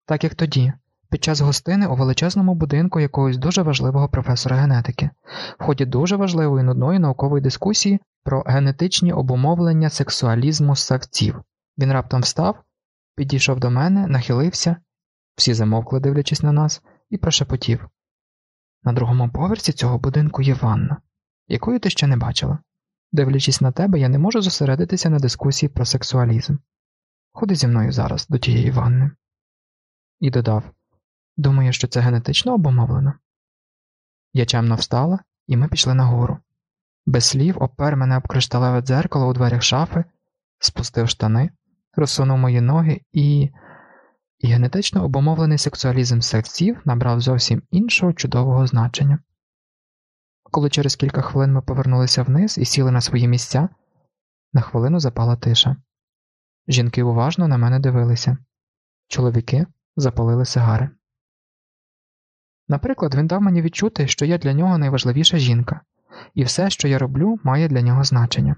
Так як тоді, під час гостини у величезному будинку якогось дуже важливого професора генетики, в ході дуже важливої нудної наукової дискусії про генетичні обумовлення сексуалізму савців, він раптом встав, підійшов до мене, нахилився, всі замовкли, дивлячись на нас, і прошепотів. На другому поверсі цього будинку є ванна, якої ти ще не бачила. Дивлячись на тебе, я не можу зосередитися на дискусії про сексуалізм. Ходи зі мною зараз до тієї ванни. І додав Думаю, що це генетично обумовлено. Я чемно встала, і ми пішли нагору. Без слів опер мене об кришталеве дзеркало у дверях шафи, спустив штани, розсунув мої ноги і. І генетично обумовлений сексуалізм сексів набрав зовсім іншого чудового значення. Коли через кілька хвилин ми повернулися вниз і сіли на свої місця, на хвилину запала тиша. Жінки уважно на мене дивилися, чоловіки запалили сигари. Наприклад, він дав мені відчути, що я для нього найважливіша жінка, і все, що я роблю, має для нього значення.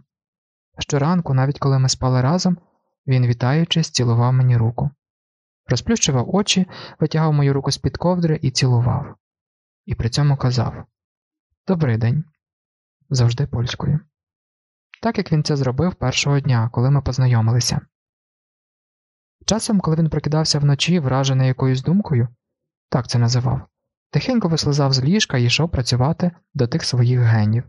Щоранку, навіть коли ми спали разом, він, вітаючись, цілував мені руку, розплющував очі, витягав мою руку з під ковдри і цілував, і при цьому казав Добрий день, завжди польською. Так як він це зробив першого дня, коли ми познайомилися. Часом, коли він прокидався вночі, вражений якоюсь думкою, так це називав, тихенько вислизав з ліжка і йшов працювати до тих своїх генів.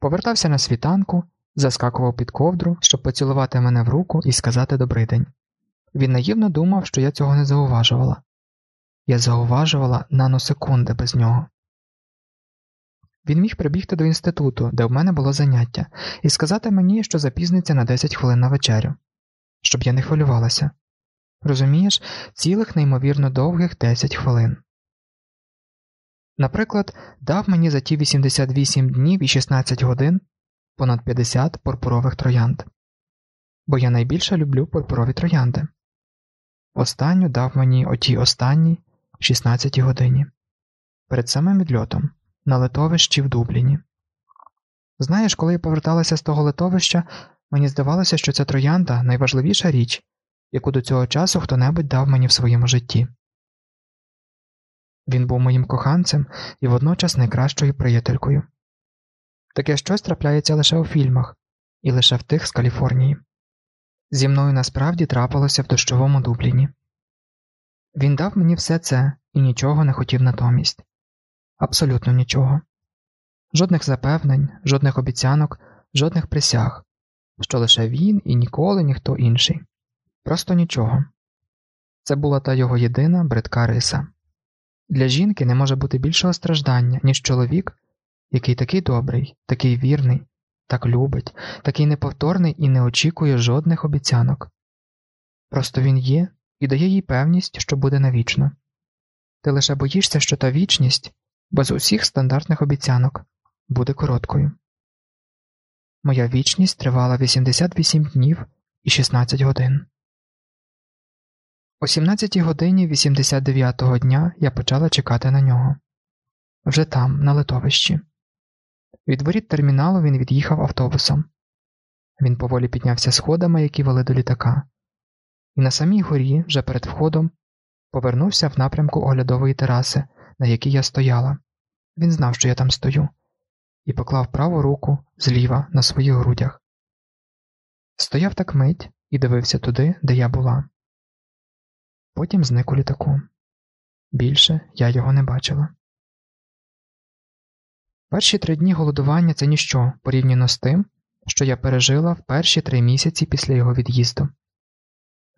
Повертався на світанку, заскакував під ковдру, щоб поцілувати мене в руку і сказати добрий день. Він наївно думав, що я цього не зауважувала. Я зауважувала наносекунди без нього. Він міг прибігти до інституту, де в мене було заняття, і сказати мені, що запізниться на 10 хвилин на вечерю, щоб я не хвилювалася. Розумієш, цілих неймовірно довгих 10 хвилин. Наприклад, дав мені за ті 88 днів і 16 годин понад 50 пурпурових троянд, бо я найбільше люблю пурпурові троянди. Останню дав мені отій останній 16 годині перед самим відльотом на литовищі в Дубліні. Знаєш, коли я поверталася з того литовища, мені здавалося, що ця троянда найважливіша річ, яку до цього часу хто небудь дав мені в своєму житті. Він був моїм коханцем і водночас найкращою приятелькою. Таке щось трапляється лише у фільмах і лише в тих з Каліфорнії. Зі мною насправді трапилося в дощовому Дубліні. Він дав мені все це і нічого не хотів натомість абсолютно нічого, жодних запевнень, жодних обіцянок, жодних присяг, що лише він і ніколи ніхто інший. Просто нічого. Це була та його єдина бридка риса. Для жінки не може бути більшого страждання, ніж чоловік, який такий добрий, такий вірний, так любить, такий неповторний і не очікує жодних обіцянок. Просто він є і дає їй певність, що буде навічно. Ти лише боїшся, що та вічність без усіх стандартних обіцянок буде короткою. Моя вічність тривала 88 днів і 16 годин. О 17 годині 89-го дня я почала чекати на нього вже там, на литовищі. Від воріт терміналу він від'їхав автобусом. Він поволі піднявся сходами, які вели до літака, і на самій горі, вже перед входом, повернувся в напрямку оглядової тераси, на якій я стояла. Він знав, що я там стою, і поклав праву руку зліва на своїх грудях. Стояв так мить і дивився туди, де я була. Потім зник у літаку. Більше я його не бачила. Перші три дні голодування це ніщо порівняно з тим, що я пережила в перші три місяці після його від'їзду.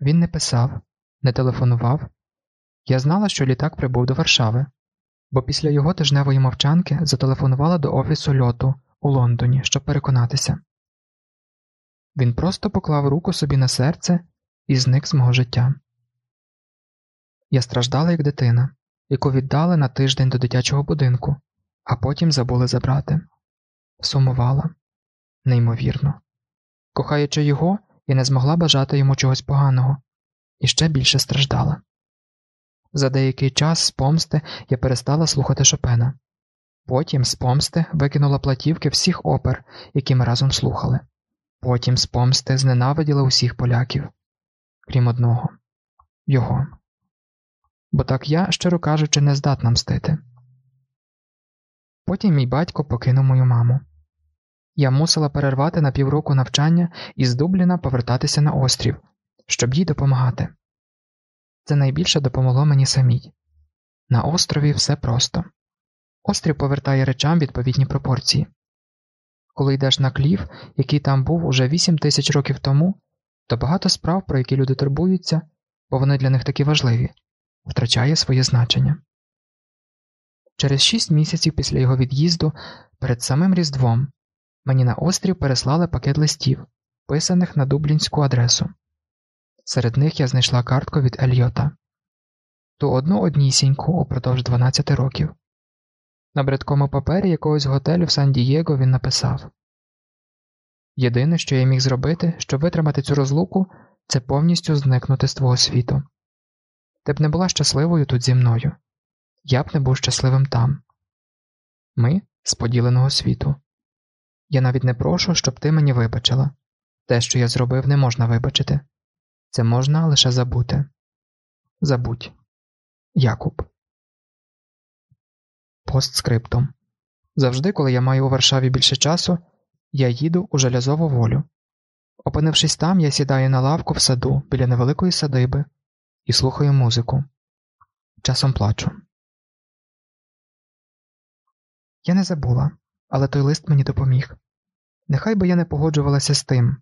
Він не писав, не телефонував. Я знала, що літак прибув до Варшави, бо після його тижневої мовчанки зателефонувала до офісу льоту у Лондоні, щоб переконатися. Він просто поклав руку собі на серце і зник з мого життя. Я страждала як дитина, яку віддали на тиждень до дитячого будинку, а потім забули забрати. Сумувала неймовірно. Кохаючи його, я не змогла бажати йому чогось поганого і ще більше страждала. За деякий час з помсти я перестала слухати Шопена. Потім з помсти викинула платівки всіх опер, які ми разом слухали. Потім з помсти зненавиділа усіх поляків, крім одного його. Бо так я, щиро кажучи, не здатна мстити. Потім мій батько покинув мою маму. Я мусила перервати на півроку навчання і з Дубліна повертатися на острів, щоб їй допомагати. Це найбільше допомогло мені самій. На острові все просто. Острів повертає речам відповідні пропорції. Коли йдеш на клів, який там був уже 8 тисяч років тому, то багато справ, про які люди турбуються, бо вони для них такі важливі, втрачає своє значення. Через шість місяців після його від'їзду, перед самим Різдвом, мені на острів переслали пакет листів, писаних на дублінську адресу. Серед них я знайшла картку від Ельйота ту одну однісіньку упродовж 12 років. На брядкому папері якогось готелю в Сан-Дієго він написав Єдине, що я міг зробити, щоб витримати цю розлуку, це повністю зникнути з твого світу. Ти б не була щасливою тут зі мною, я б не був щасливим там. Ми з поділеного світу. Я навіть не прошу, щоб ти мені вибачила. Те, що я зробив, не можна вибачити. Це можна лише забути. Забудь. Якуб. Постскриптум. Завжди, коли я маю у Варшаві більше часу, я їду у желязову волю. Опинившись там, я сідаю на лавку в саду біля невеликої садиби і слухаю музику. Часом плачу. Я не забула, але той лист мені допоміг. Нехай би я не погоджувалася з тим,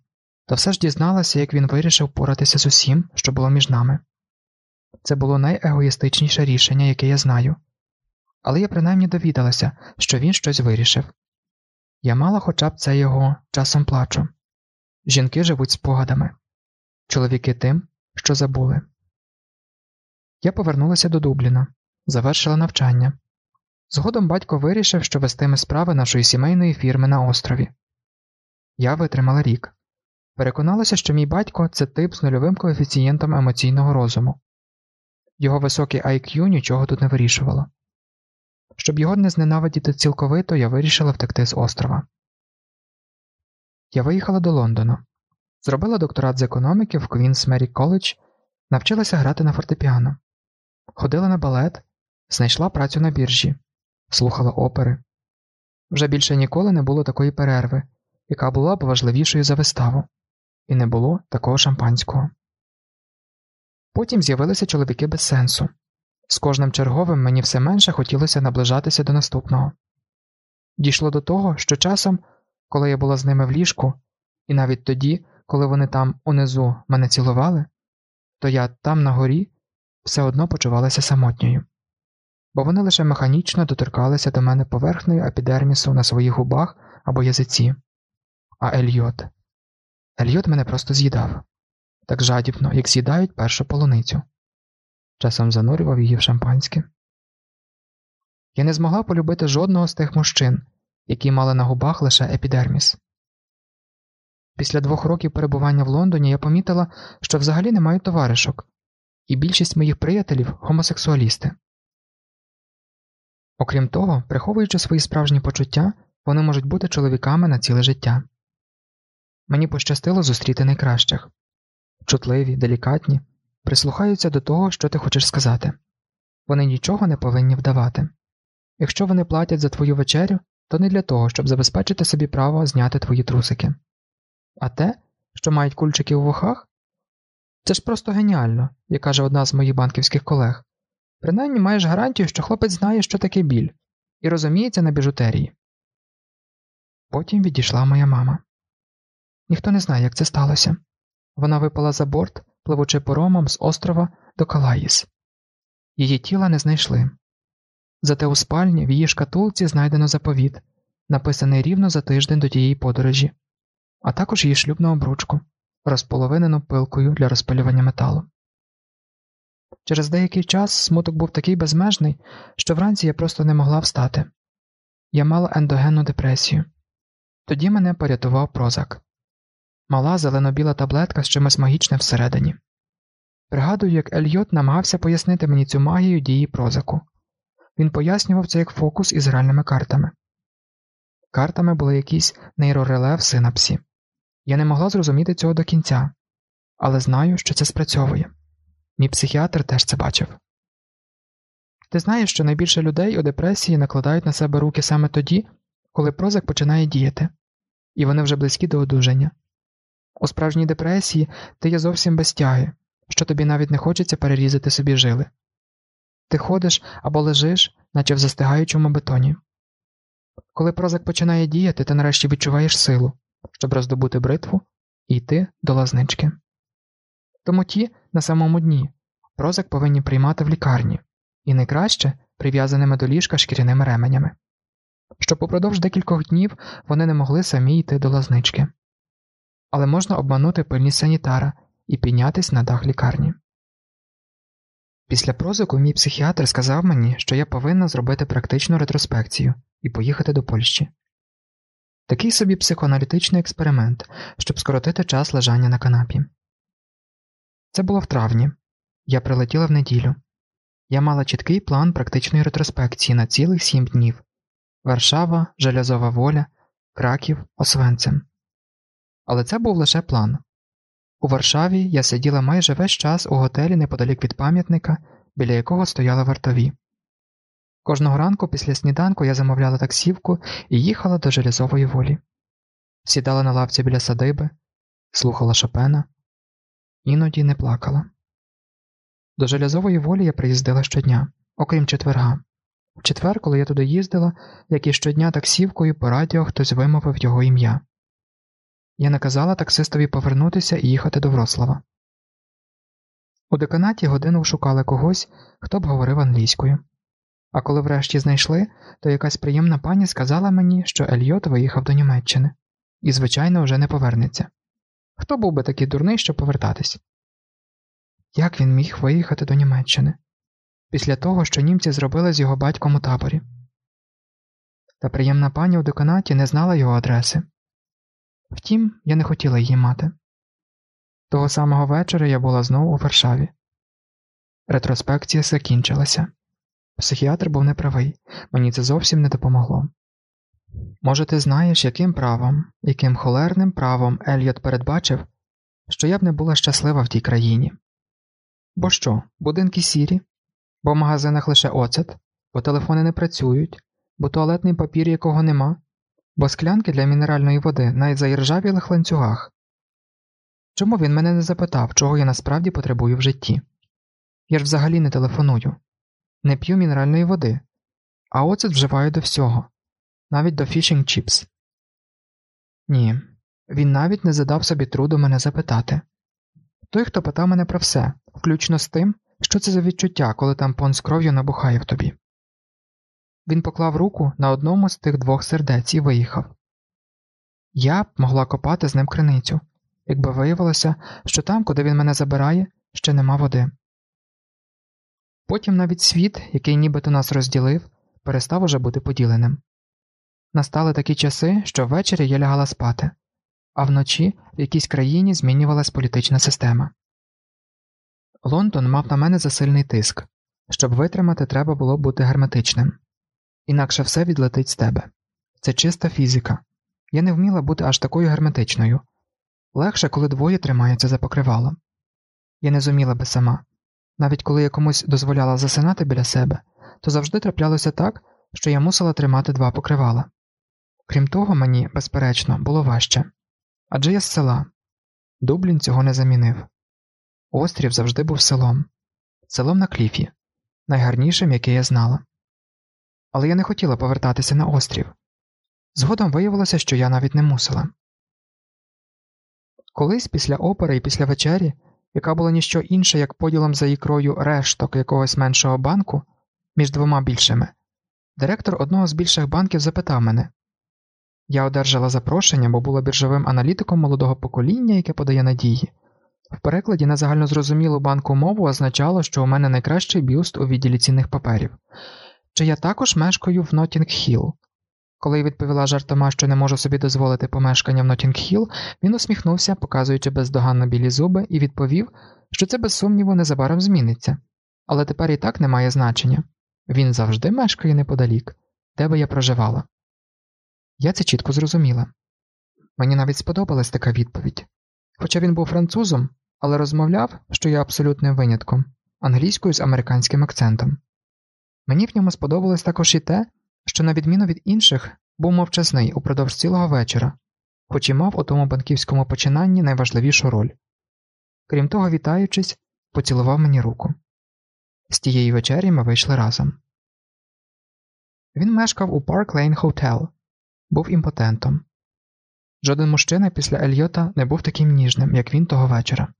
та все ж дізналася, як він вирішив поратися з усім, що було між нами. Це було найегоїстичніше рішення, яке я знаю, але я принаймні довідалася, що він щось вирішив. Я мала хоча б це його часом плачу. Жінки живуть спогадами, чоловіки тим, що забули. Я повернулася до Дубліна, завершила навчання. Згодом батько вирішив, що вестиме справи нашої сімейної фірми на острові. Я витримала рік. Переконалася, що мій батько це тип з нульовим коефіцієнтом емоційного розуму. Його високе IQ нічого тут не вирішувало. Щоб його не зненавидіти цілковито, я вирішила втекти з острова. Я виїхала до Лондона, зробила докторат з економіки в Queen's Mary College, навчилася грати на фортепіано, ходила на балет, знайшла працю на біржі, слухала опери. Вже більше ніколи не було такої перерви, яка була б важливішою за виставу, і не було такого шампанського. Потім з'явилися чоловіки без сенсу. З кожним черговим мені все менше хотілося наближатися до наступного. Дійшло до того, що часом, коли я була з ними в ліжку, і навіть тоді, коли вони там унизу мене цілували, то я там на горі все одно почувалася самотньою, бо вони лише механічно доторкалися до мене поверхнею епідермісу на своїх губах або язиці. А Ельйот. Ельйот мене просто з'їдав так жадібно, як з'їдають першу полуницю. Часом занурював її в шампанське. Я не змогла полюбити жодного з тих мужчин, які мали на губах лише епідерміс. Після двох років перебування в Лондоні я помітила, що взагалі не маю товаришок, і більшість моїх приятелів гомосексуалісти. Окрім того, приховуючи свої справжні почуття, вони можуть бути чоловіками на ціле життя. Мені пощастило зустріти найкращих чутливі, делікатні, прислухаються до того, що ти хочеш сказати. Вони нічого не повинні вдавати. Якщо вони платять за твою вечерю, то не для того, щоб забезпечити собі право зняти твої трусики. А те, що мають кульчики у вухах, це ж просто геніально, як каже одна з моїх банківських колег. Принаймні маєш гарантію, що хлопець знає, що таке біль, і розуміється на біжутерії. Потім відійшла моя мама. Ніхто не знає, як це сталося. Вона випала за борт, пливучи поромом з острова до Калаїс. Її тіла не знайшли. Зате у спальні в її шкатулці знайдено заповіт, написаний рівно за тиждень до тієї подорожі, а також її шлюбну обручку, розполовинену пилкою для розпилювання металу. Через деякий час смуток був такий безмежний, що вранці я просто не могла встати. Я мала ендогенну депресію. Тоді мене порятував прозак мала зелено-біла таблетка з чимось магічним всередині. Пригадую, як Ельйот намагався пояснити мені цю магію дії прозаку. Він пояснював це як фокус із гральними картами. Картами були якісь нейрореле в синапсі. Я не могла зрозуміти цього до кінця, але знаю, що це спрацьовує. Мій психіатр теж це бачив. Ти знаєш, що найбільше людей у депресії накладають на себе руки саме тоді, коли прозак починає діяти, і вони вже близькі до одужання. У справжній депресії ти є зовсім без тяги, що тобі навіть не хочеться перерізати собі жили. Ти ходиш або лежиш, наче в застигаючому бетоні. Коли прозак починає діяти, ти нарешті відчуваєш силу, щоб роздобути бритву і йти до лазнички. Тому ті на самому дні прозак повинні приймати в лікарні і найкраще прив'язаними до ліжка шкіряними ременями, щоб упродовж декількох днів вони не могли самі йти до лазнички. Але можна обманути пильність санітара і піднятись на дах лікарні. Після прозику мій психіатр сказав мені, що я повинна зробити практичну ретроспекцію і поїхати до Польщі. Такий собі психоаналітичний експеримент, щоб скоротити час лежання на канапі. Це було в травні. Я прилетіла в неділю. Я мала чіткий план практичної ретроспекції на цілих сім днів Варшава, Желязова Воля, Краків, Освенцим. Але це був лише план. У Варшаві я сиділа майже весь час у готелі неподалік від пам'ятника, біля якого стояли вартові. Кожного ранку після сніданку я замовляла таксівку і їхала до Железової волі. Сідала на лавці біля садиби, слухала Шопена, іноді не плакала. До Железової волі я приїздила щодня, окрім четверга. В четвер, коли я туди їздила, як і щодня таксівкою по радіо хтось вимовив його ім'я. Я наказала таксистові повернутися і їхати до Врослава. У деканаті годину шукали когось, хто б говорив англійською. А коли врешті знайшли, то якась приємна пані сказала мені, що Ельйот виїхав до Німеччини і, звичайно, вже не повернеться. Хто був би такий дурний, щоб повертатись? Як він міг виїхати до Німеччини після того, що німці зробили з його батьком у таборі? Та приємна пані у деканаті не знала його адреси. Втім, я не хотіла її мати. Того самого вечора я була знову у Варшаві. Ретроспекція закінчилася. Психіатр був неправий, мені це зовсім не допомогло. Може, ти знаєш, яким правом, яким холерним правом Ельйот передбачив, що я б не була щаслива в тій країні? Бо що, будинки сірі, бо в магазинах лише оцет, бо телефони не працюють, бо туалетний папір якого нема, бо склянки для мінеральної води на заіржавілих ланцюгах. Чому він мене не запитав, чого я насправді потребую в житті? Я ж взагалі не телефоную, не п'ю мінеральної води, а оцет вживаю до всього, навіть до fish and chips. Ні, він навіть не задав собі труду мене запитати. Той, хто питав мене про все, включно з тим, що це за відчуття, коли тампон з кров'ю набухає в тобі. Він поклав руку на одному з тих двох сердець і виїхав. Я б могла копати з ним криницю, якби виявилося, що там, куди він мене забирає, ще нема води. Потім навіть світ, який нібито нас розділив, перестав уже бути поділеним. Настали такі часи, що ввечері я лягала спати, а вночі в якійсь країні змінювалась політична система. Лондон мав на мене засильний тиск. Щоб витримати, треба було бути герметичним. Інакше все відлетить з тебе. Це чиста фізика. Я не вміла бути аж такою герметичною. Легше, коли двоє тримаються за покривало. Я не зуміла би сама. Навіть коли я комусь дозволяла засинати біля себе, то завжди траплялося так, що я мусила тримати два покривала. Крім того, мені, безперечно, було важче адже я з села. Дублін цього не замінив. Острів завжди був селом, селом на кліфі, найгарнішим, яке я знала. Але я не хотіла повертатися на острів. Згодом виявилося, що я навіть не мусила. Колись після опери і після вечері, яка була ніщо інше, як поділом за ікрою решток якогось меншого банку між двома більшими, директор одного з більших банків запитав мене я одержала запрошення, бо була біржовим аналітиком молодого покоління, яке подає надії. В перекладі на загальнозрозумілу банку мову означало, що у мене найкращий бюст у відділі цінних паперів. Чи я також мешкаю в Нотінг-Хілл? Коли відповіла жартома, що не можу собі дозволити помешкання в Нотінг-Хілл, він усміхнувся, показуючи бездоганно білі зуби, і відповів, що це без сумніву незабаром зміниться. Але тепер і так не має значення він завжди мешкає неподалік, де би я проживала. Я це чітко зрозуміла. Мені навіть сподобалась така відповідь. Хоча він був французом, але розмовляв, що я абсолютним винятком, англійською з американським акцентом. Мені в ньому сподобалось також і те, що, на відміну від інших, був мовчазний упродовж цілого вечора, хоч і мав у тому банківському починанні найважливішу роль. Крім того, вітаючись, поцілував мені руку. З тієї вечері ми вийшли разом. Він мешкав у Park Lane Hotel, був імпотентом. Жоден мужчина після Ельйота не був таким ніжним, як він того вечора.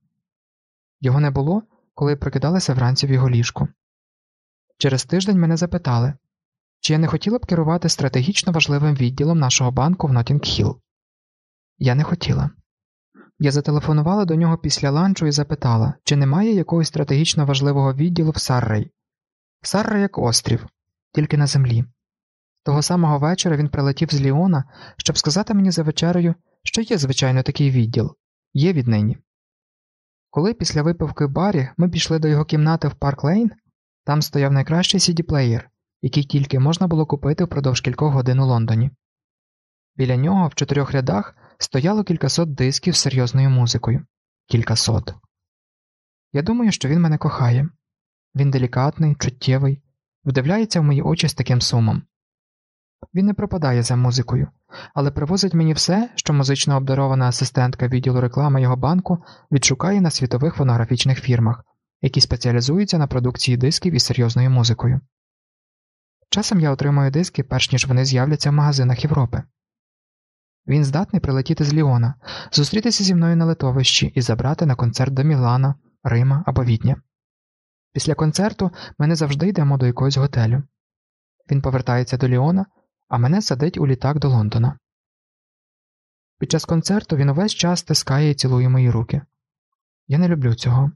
Його не було, коли прокидалися вранці в його ліжку. Через тиждень мене запитали, чи я не хотіла б керувати стратегічно важливим відділом нашого банку в Нотінг-Хілл. Я не хотіла. Я зателефонувала до нього після ланчу і запитала, чи немає якогось стратегічно важливого відділу в Саррей. Саррей як острів, тільки на землі. Того самого вечора він прилетів з Ліона, щоб сказати мені за вечерею, що є, звичайно, такий відділ, є віднині. Коли після випивки барі ми пішли до його кімнати в Парк Лейн, там стояв найкращий CD-плеєр, який тільки можна було купити впродовж кількох годин у Лондоні. Біля нього в чотирьох рядах стояло кількасот дисків з серйозною музикою. Кількасот. Я думаю, що він мене кохає. Він делікатний, чуттєвий, вдивляється в мої очі з таким сумом. Він не пропадає за музикою, але привозить мені все, що музично обдарована асистентка відділу реклами його банку відшукає на світових фонографічних фірмах, які спеціалізуються на продукції дисків із серйозною музикою. Часом я отримую диски, перш ніж вони з'являться в магазинах Європи. Він здатний прилетіти з Ліона, зустрітися зі мною на литовищі і забрати на концерт до Мілана, Рима або Відня. Після концерту ми не завжди йдемо до якогось готелю. Він повертається до Ліона, а мене садить у літак до Лондона. Під час концерту він увесь час стискає і цілує мої руки. Я не люблю цього.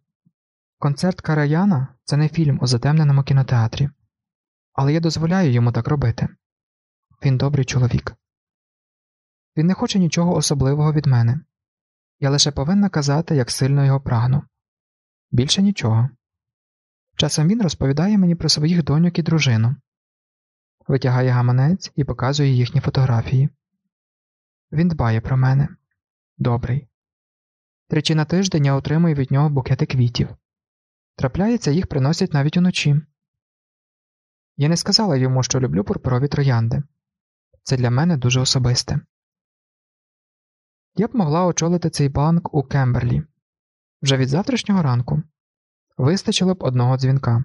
Концерт Караяна це не фільм у затемненому кінотеатрі, але я дозволяю йому так робити. Він добрий чоловік. Він не хоче нічого особливого від мене. Я лише повинна казати, як сильно його прагну. Більше нічого. Часом він розповідає мені про своїх доньок і дружину, витягає гаманець і показує їхні фотографії. Він дбає про мене. Добрий. Тричі на тиждень я отримую від нього букети квітів. Трапляється, їх приносять навіть уночі. Я не сказала йому, що люблю пурпурові троянди. Це для мене дуже особисте. Я б могла очолити цей банк у Кемберлі вже від завтрашнього ранку. Вистачило б одного дзвінка.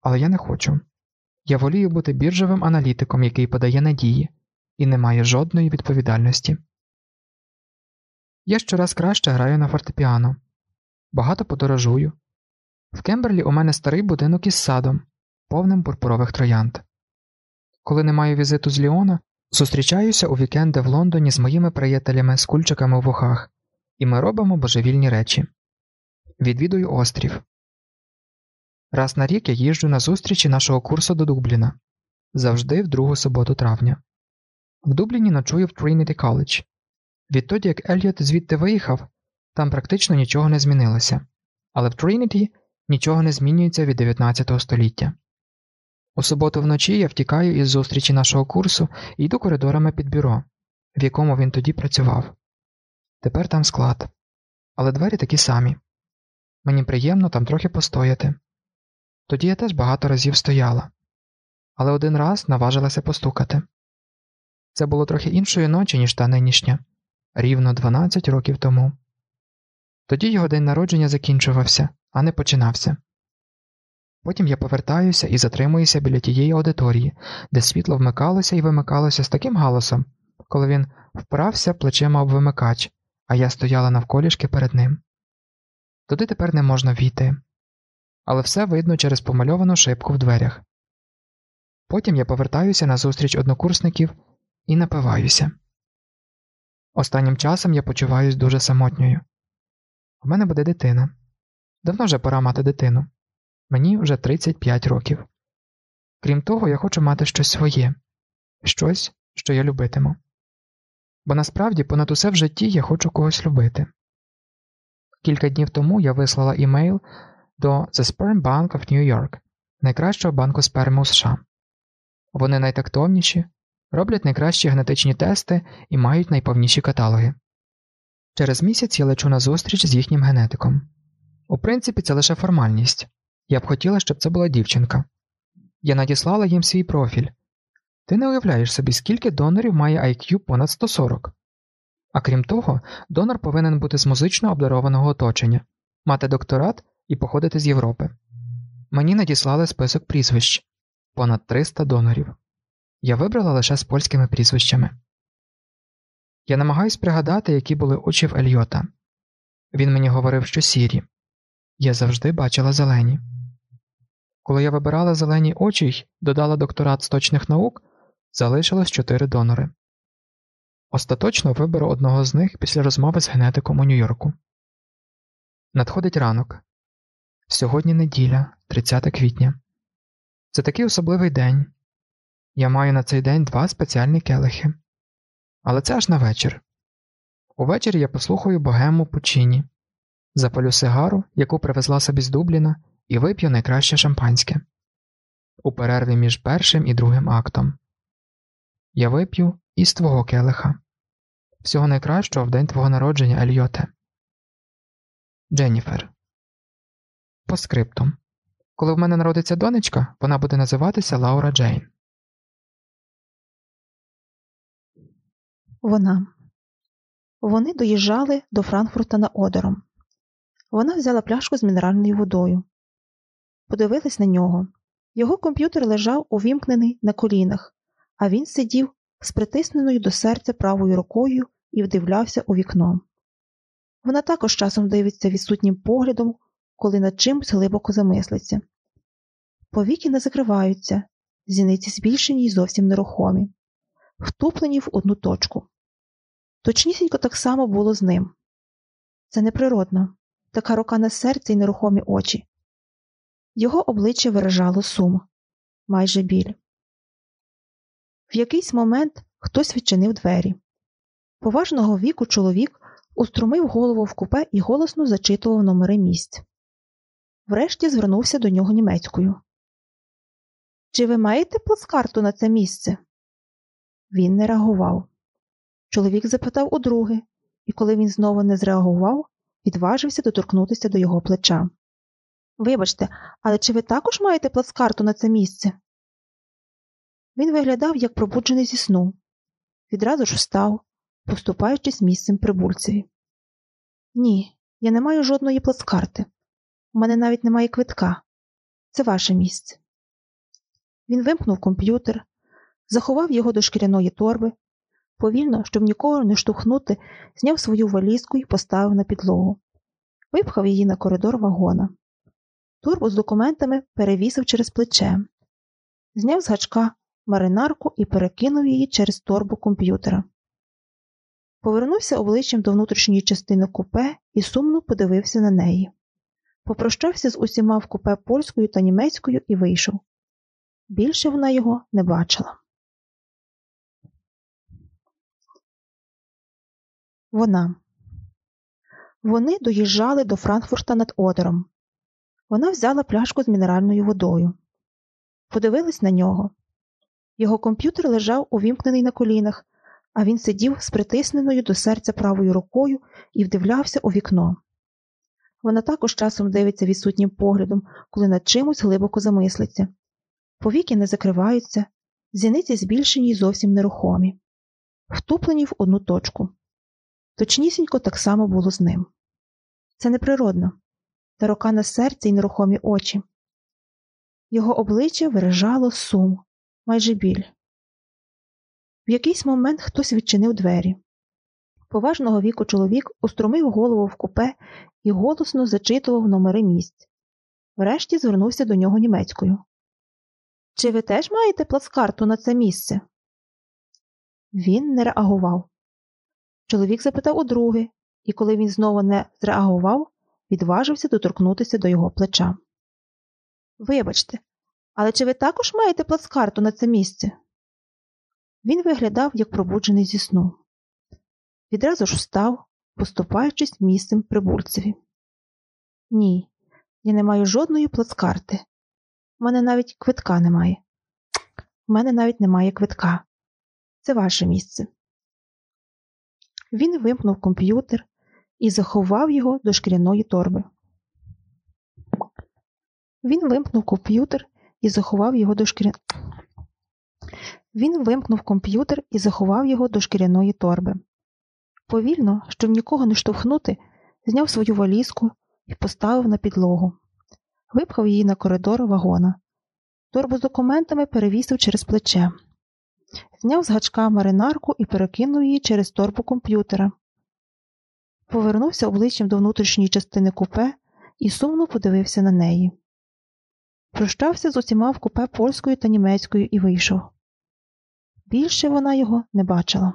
Але я не хочу. Я волію бути біржовим аналітиком, який подає надії, і не має жодної відповідальності. Я щораз краще граю на фортепіано, багато подорожую. В Кемберлі у мене старий будинок із садом, повним пурпурових троянд. Коли не маю візиту з Ліона, зустрічаюся у вікенди в Лондоні з моїми приятелями з кульчиками в вухах, і ми робимо божевільні речі. Відвідую острів. Раз на рік я їжджу на зустрічі нашого курсу до Дубліна завжди в другу суботу травня. В Дубліні ночую в Trinity College. Відтоді, як Ельйот звідти виїхав, там практично нічого не змінилося, але в Trinity нічого не змінюється від 19 століття. У суботу вночі я втікаю із зустрічі нашого курсу і йду коридорами під бюро, в якому він тоді працював. Тепер там склад, але двері такі самі. Мені приємно там трохи постояти. Тоді я теж багато разів стояла, але один раз наважилася постукати. Це було трохи іншої ночі, ніж та нинішня, рівно 12 років тому. Тоді його день народження закінчувався, а не починався. Потім я повертаюся і затримуюся біля тієї аудиторії, де світло вмикалося і вимикалося з таким галасом, коли він вправся плечима об вимикач, а я стояла навколішки перед ним. Туди тепер не можна війти, але все видно через помальовану шибку в дверях. Потім я повертаюся на зустріч однокурсників і напиваюся. Останнім часом я почуваюся дуже самотньою. У мене буде дитина. Давно вже пора мати дитину. Мені вже 35 років. Крім того, я хочу мати щось своє, щось, що я любитиму. Бо насправді понад усе в житті я хочу когось любити. Кілька днів тому я вислала імейл до The Sperm Bank of New York, найкращого банку сперми у США. Вони найтактовніші, роблять найкращі генетичні тести і мають найповніші каталоги. Через місяць я лечу на зустріч з їхнім генетиком. У принципі, це лише формальність. Я б хотіла, щоб це була дівчинка. Я надіслала їм свій профіль. Ти не уявляєш собі, скільки донорів має IQ понад 140. А крім того, донор повинен бути з музично обдарованого оточення, мати докторат і походити з Європи. Мені надіслали список прізвищ понад 300 донорів. Я вибрала лише з польськими прізвищами. Я намагаюсь пригадати, які були очі в Ельйота. Він мені говорив, що сірі. Я завжди бачила зелені. Коли я вибирала зелені очі й додала докторат з точних наук, залишилось чотири донори. Остаточно виберу одного з них після розмови з генетиком у Нью-Йорку. Надходить ранок. Сьогодні неділя, 30 квітня. Це такий особливий день. Я маю на цей день два спеціальні келихи. Але це аж на вечір. Увечері я послухаю богему Пучині, запалю сигару, яку привезла собі з Дубліна, і вип'ю найкраще шампанське. У перерві між першим і другим актом. Я вип'ю із твого келиха. Всього найкращого в день твого народження, Ельйоте. Дженніфер. По скриптум. Коли в мене народиться донечка, вона буде називатися Лаура Джейн. Вона. Вони доїжджали до Франкфурта на Одером. Вона взяла пляшку з мінеральною водою. Подивилась на нього. Його комп'ютер лежав увімкнений на колінах, а він сидів з притисненою до серця правою рукою і вдивлявся у вікно. Вона також часом дивиться відсутнім поглядом, коли над чимось глибоко замислиться. Повіки не закриваються, зіниці збільшені й зовсім нерухомі, втуплені в одну точку. Точнісінько так само було з ним. Це неприродно, така рука на серці й нерухомі очі. Його обличчя виражало сум, майже біль. В якийсь момент хтось відчинив двері. Поважного віку чоловік уструмив голову в купе і голосно зачитував номери місць. Врешті звернувся до нього німецькою. Чи ви маєте плацкарту на це місце? Він не реагував. Чоловік запитав удруге, і коли він знову не зреагував, відважився доторкнутися до його плеча. Вибачте, але чи ви також маєте плацкарту на це місце? Він виглядав, як пробуджений зі сну. Відразу ж встав, поступаючись місцем прибульцеві. Ні, я не маю жодної плацкарти. У мене навіть немає квитка. Це ваше місце. Він вимкнув комп'ютер, заховав його до шкіряної торби, повільно, щоб нікого не штовхнути, зняв свою валізку і поставив на підлогу, випхав її на коридор вагона. Турбу з документами перевісив через плече, зняв з гачка маринарку і перекинув її через торбу комп'ютера. Повернувся обличчям до внутрішньої частини купе і сумно подивився на неї. Попрощався з усіма в купе польською та німецькою і вийшов. Більше вона його не бачила. Вона. Вони доїжджали до Франкфурта над Одером. Вона взяла пляшку з мінеральною водою. Подивилась на нього. Його комп'ютер лежав увімкнений на колінах, а він сидів з притисненою до серця правою рукою і вдивлявся у вікно. Вона також часом дивиться відсутнім поглядом, коли над чимось глибоко замислиться. Повіки не закриваються, зіниці збільшені й зовсім нерухомі, втуплені в одну точку. Точнісінько так само було з ним. Це неприродно, та рука на серці й нерухомі очі. Його обличчя виражало сум, майже біль. В якийсь момент хтось відчинив двері. Поважного віку чоловік уструмив голову в купе і голосно зачитував номери місць. Врешті звернувся до нього німецькою. Чи ви теж маєте плацкарту на це місце? Він не реагував. Чоловік запитав удруге, і коли він знову не зреагував, відважився доторкнутися до його плеча. Вибачте, але чи ви також маєте плацкарту на це місце? Він виглядав, як пробуджений зі сну. Відразу ж встав, поступаючись місцем прибульцеві. Ні, я не маю жодної плацкарти. У мене навіть квитка немає. У мене навіть немає квитка. Це ваше місце. Він вимкнув комп'ютер і заховав його до шкіряної торби. Він вимкнув комп'ютер і заховав його до шкіряної. Він вимкнув комп'ютер і заховав його до шкіряної торби. Повільно, щоб нікого не штовхнути, зняв свою валізку і поставив на підлогу. Випхав її на коридор вагона. Торбу з документами перевісив через плече. Зняв з гачка маринарку і перекинув її через торбу комп'ютера. Повернувся обличчям до внутрішньої частини купе і сумно подивився на неї. Прощався з усіма в купе польською та німецькою і вийшов. Більше вона його не бачила.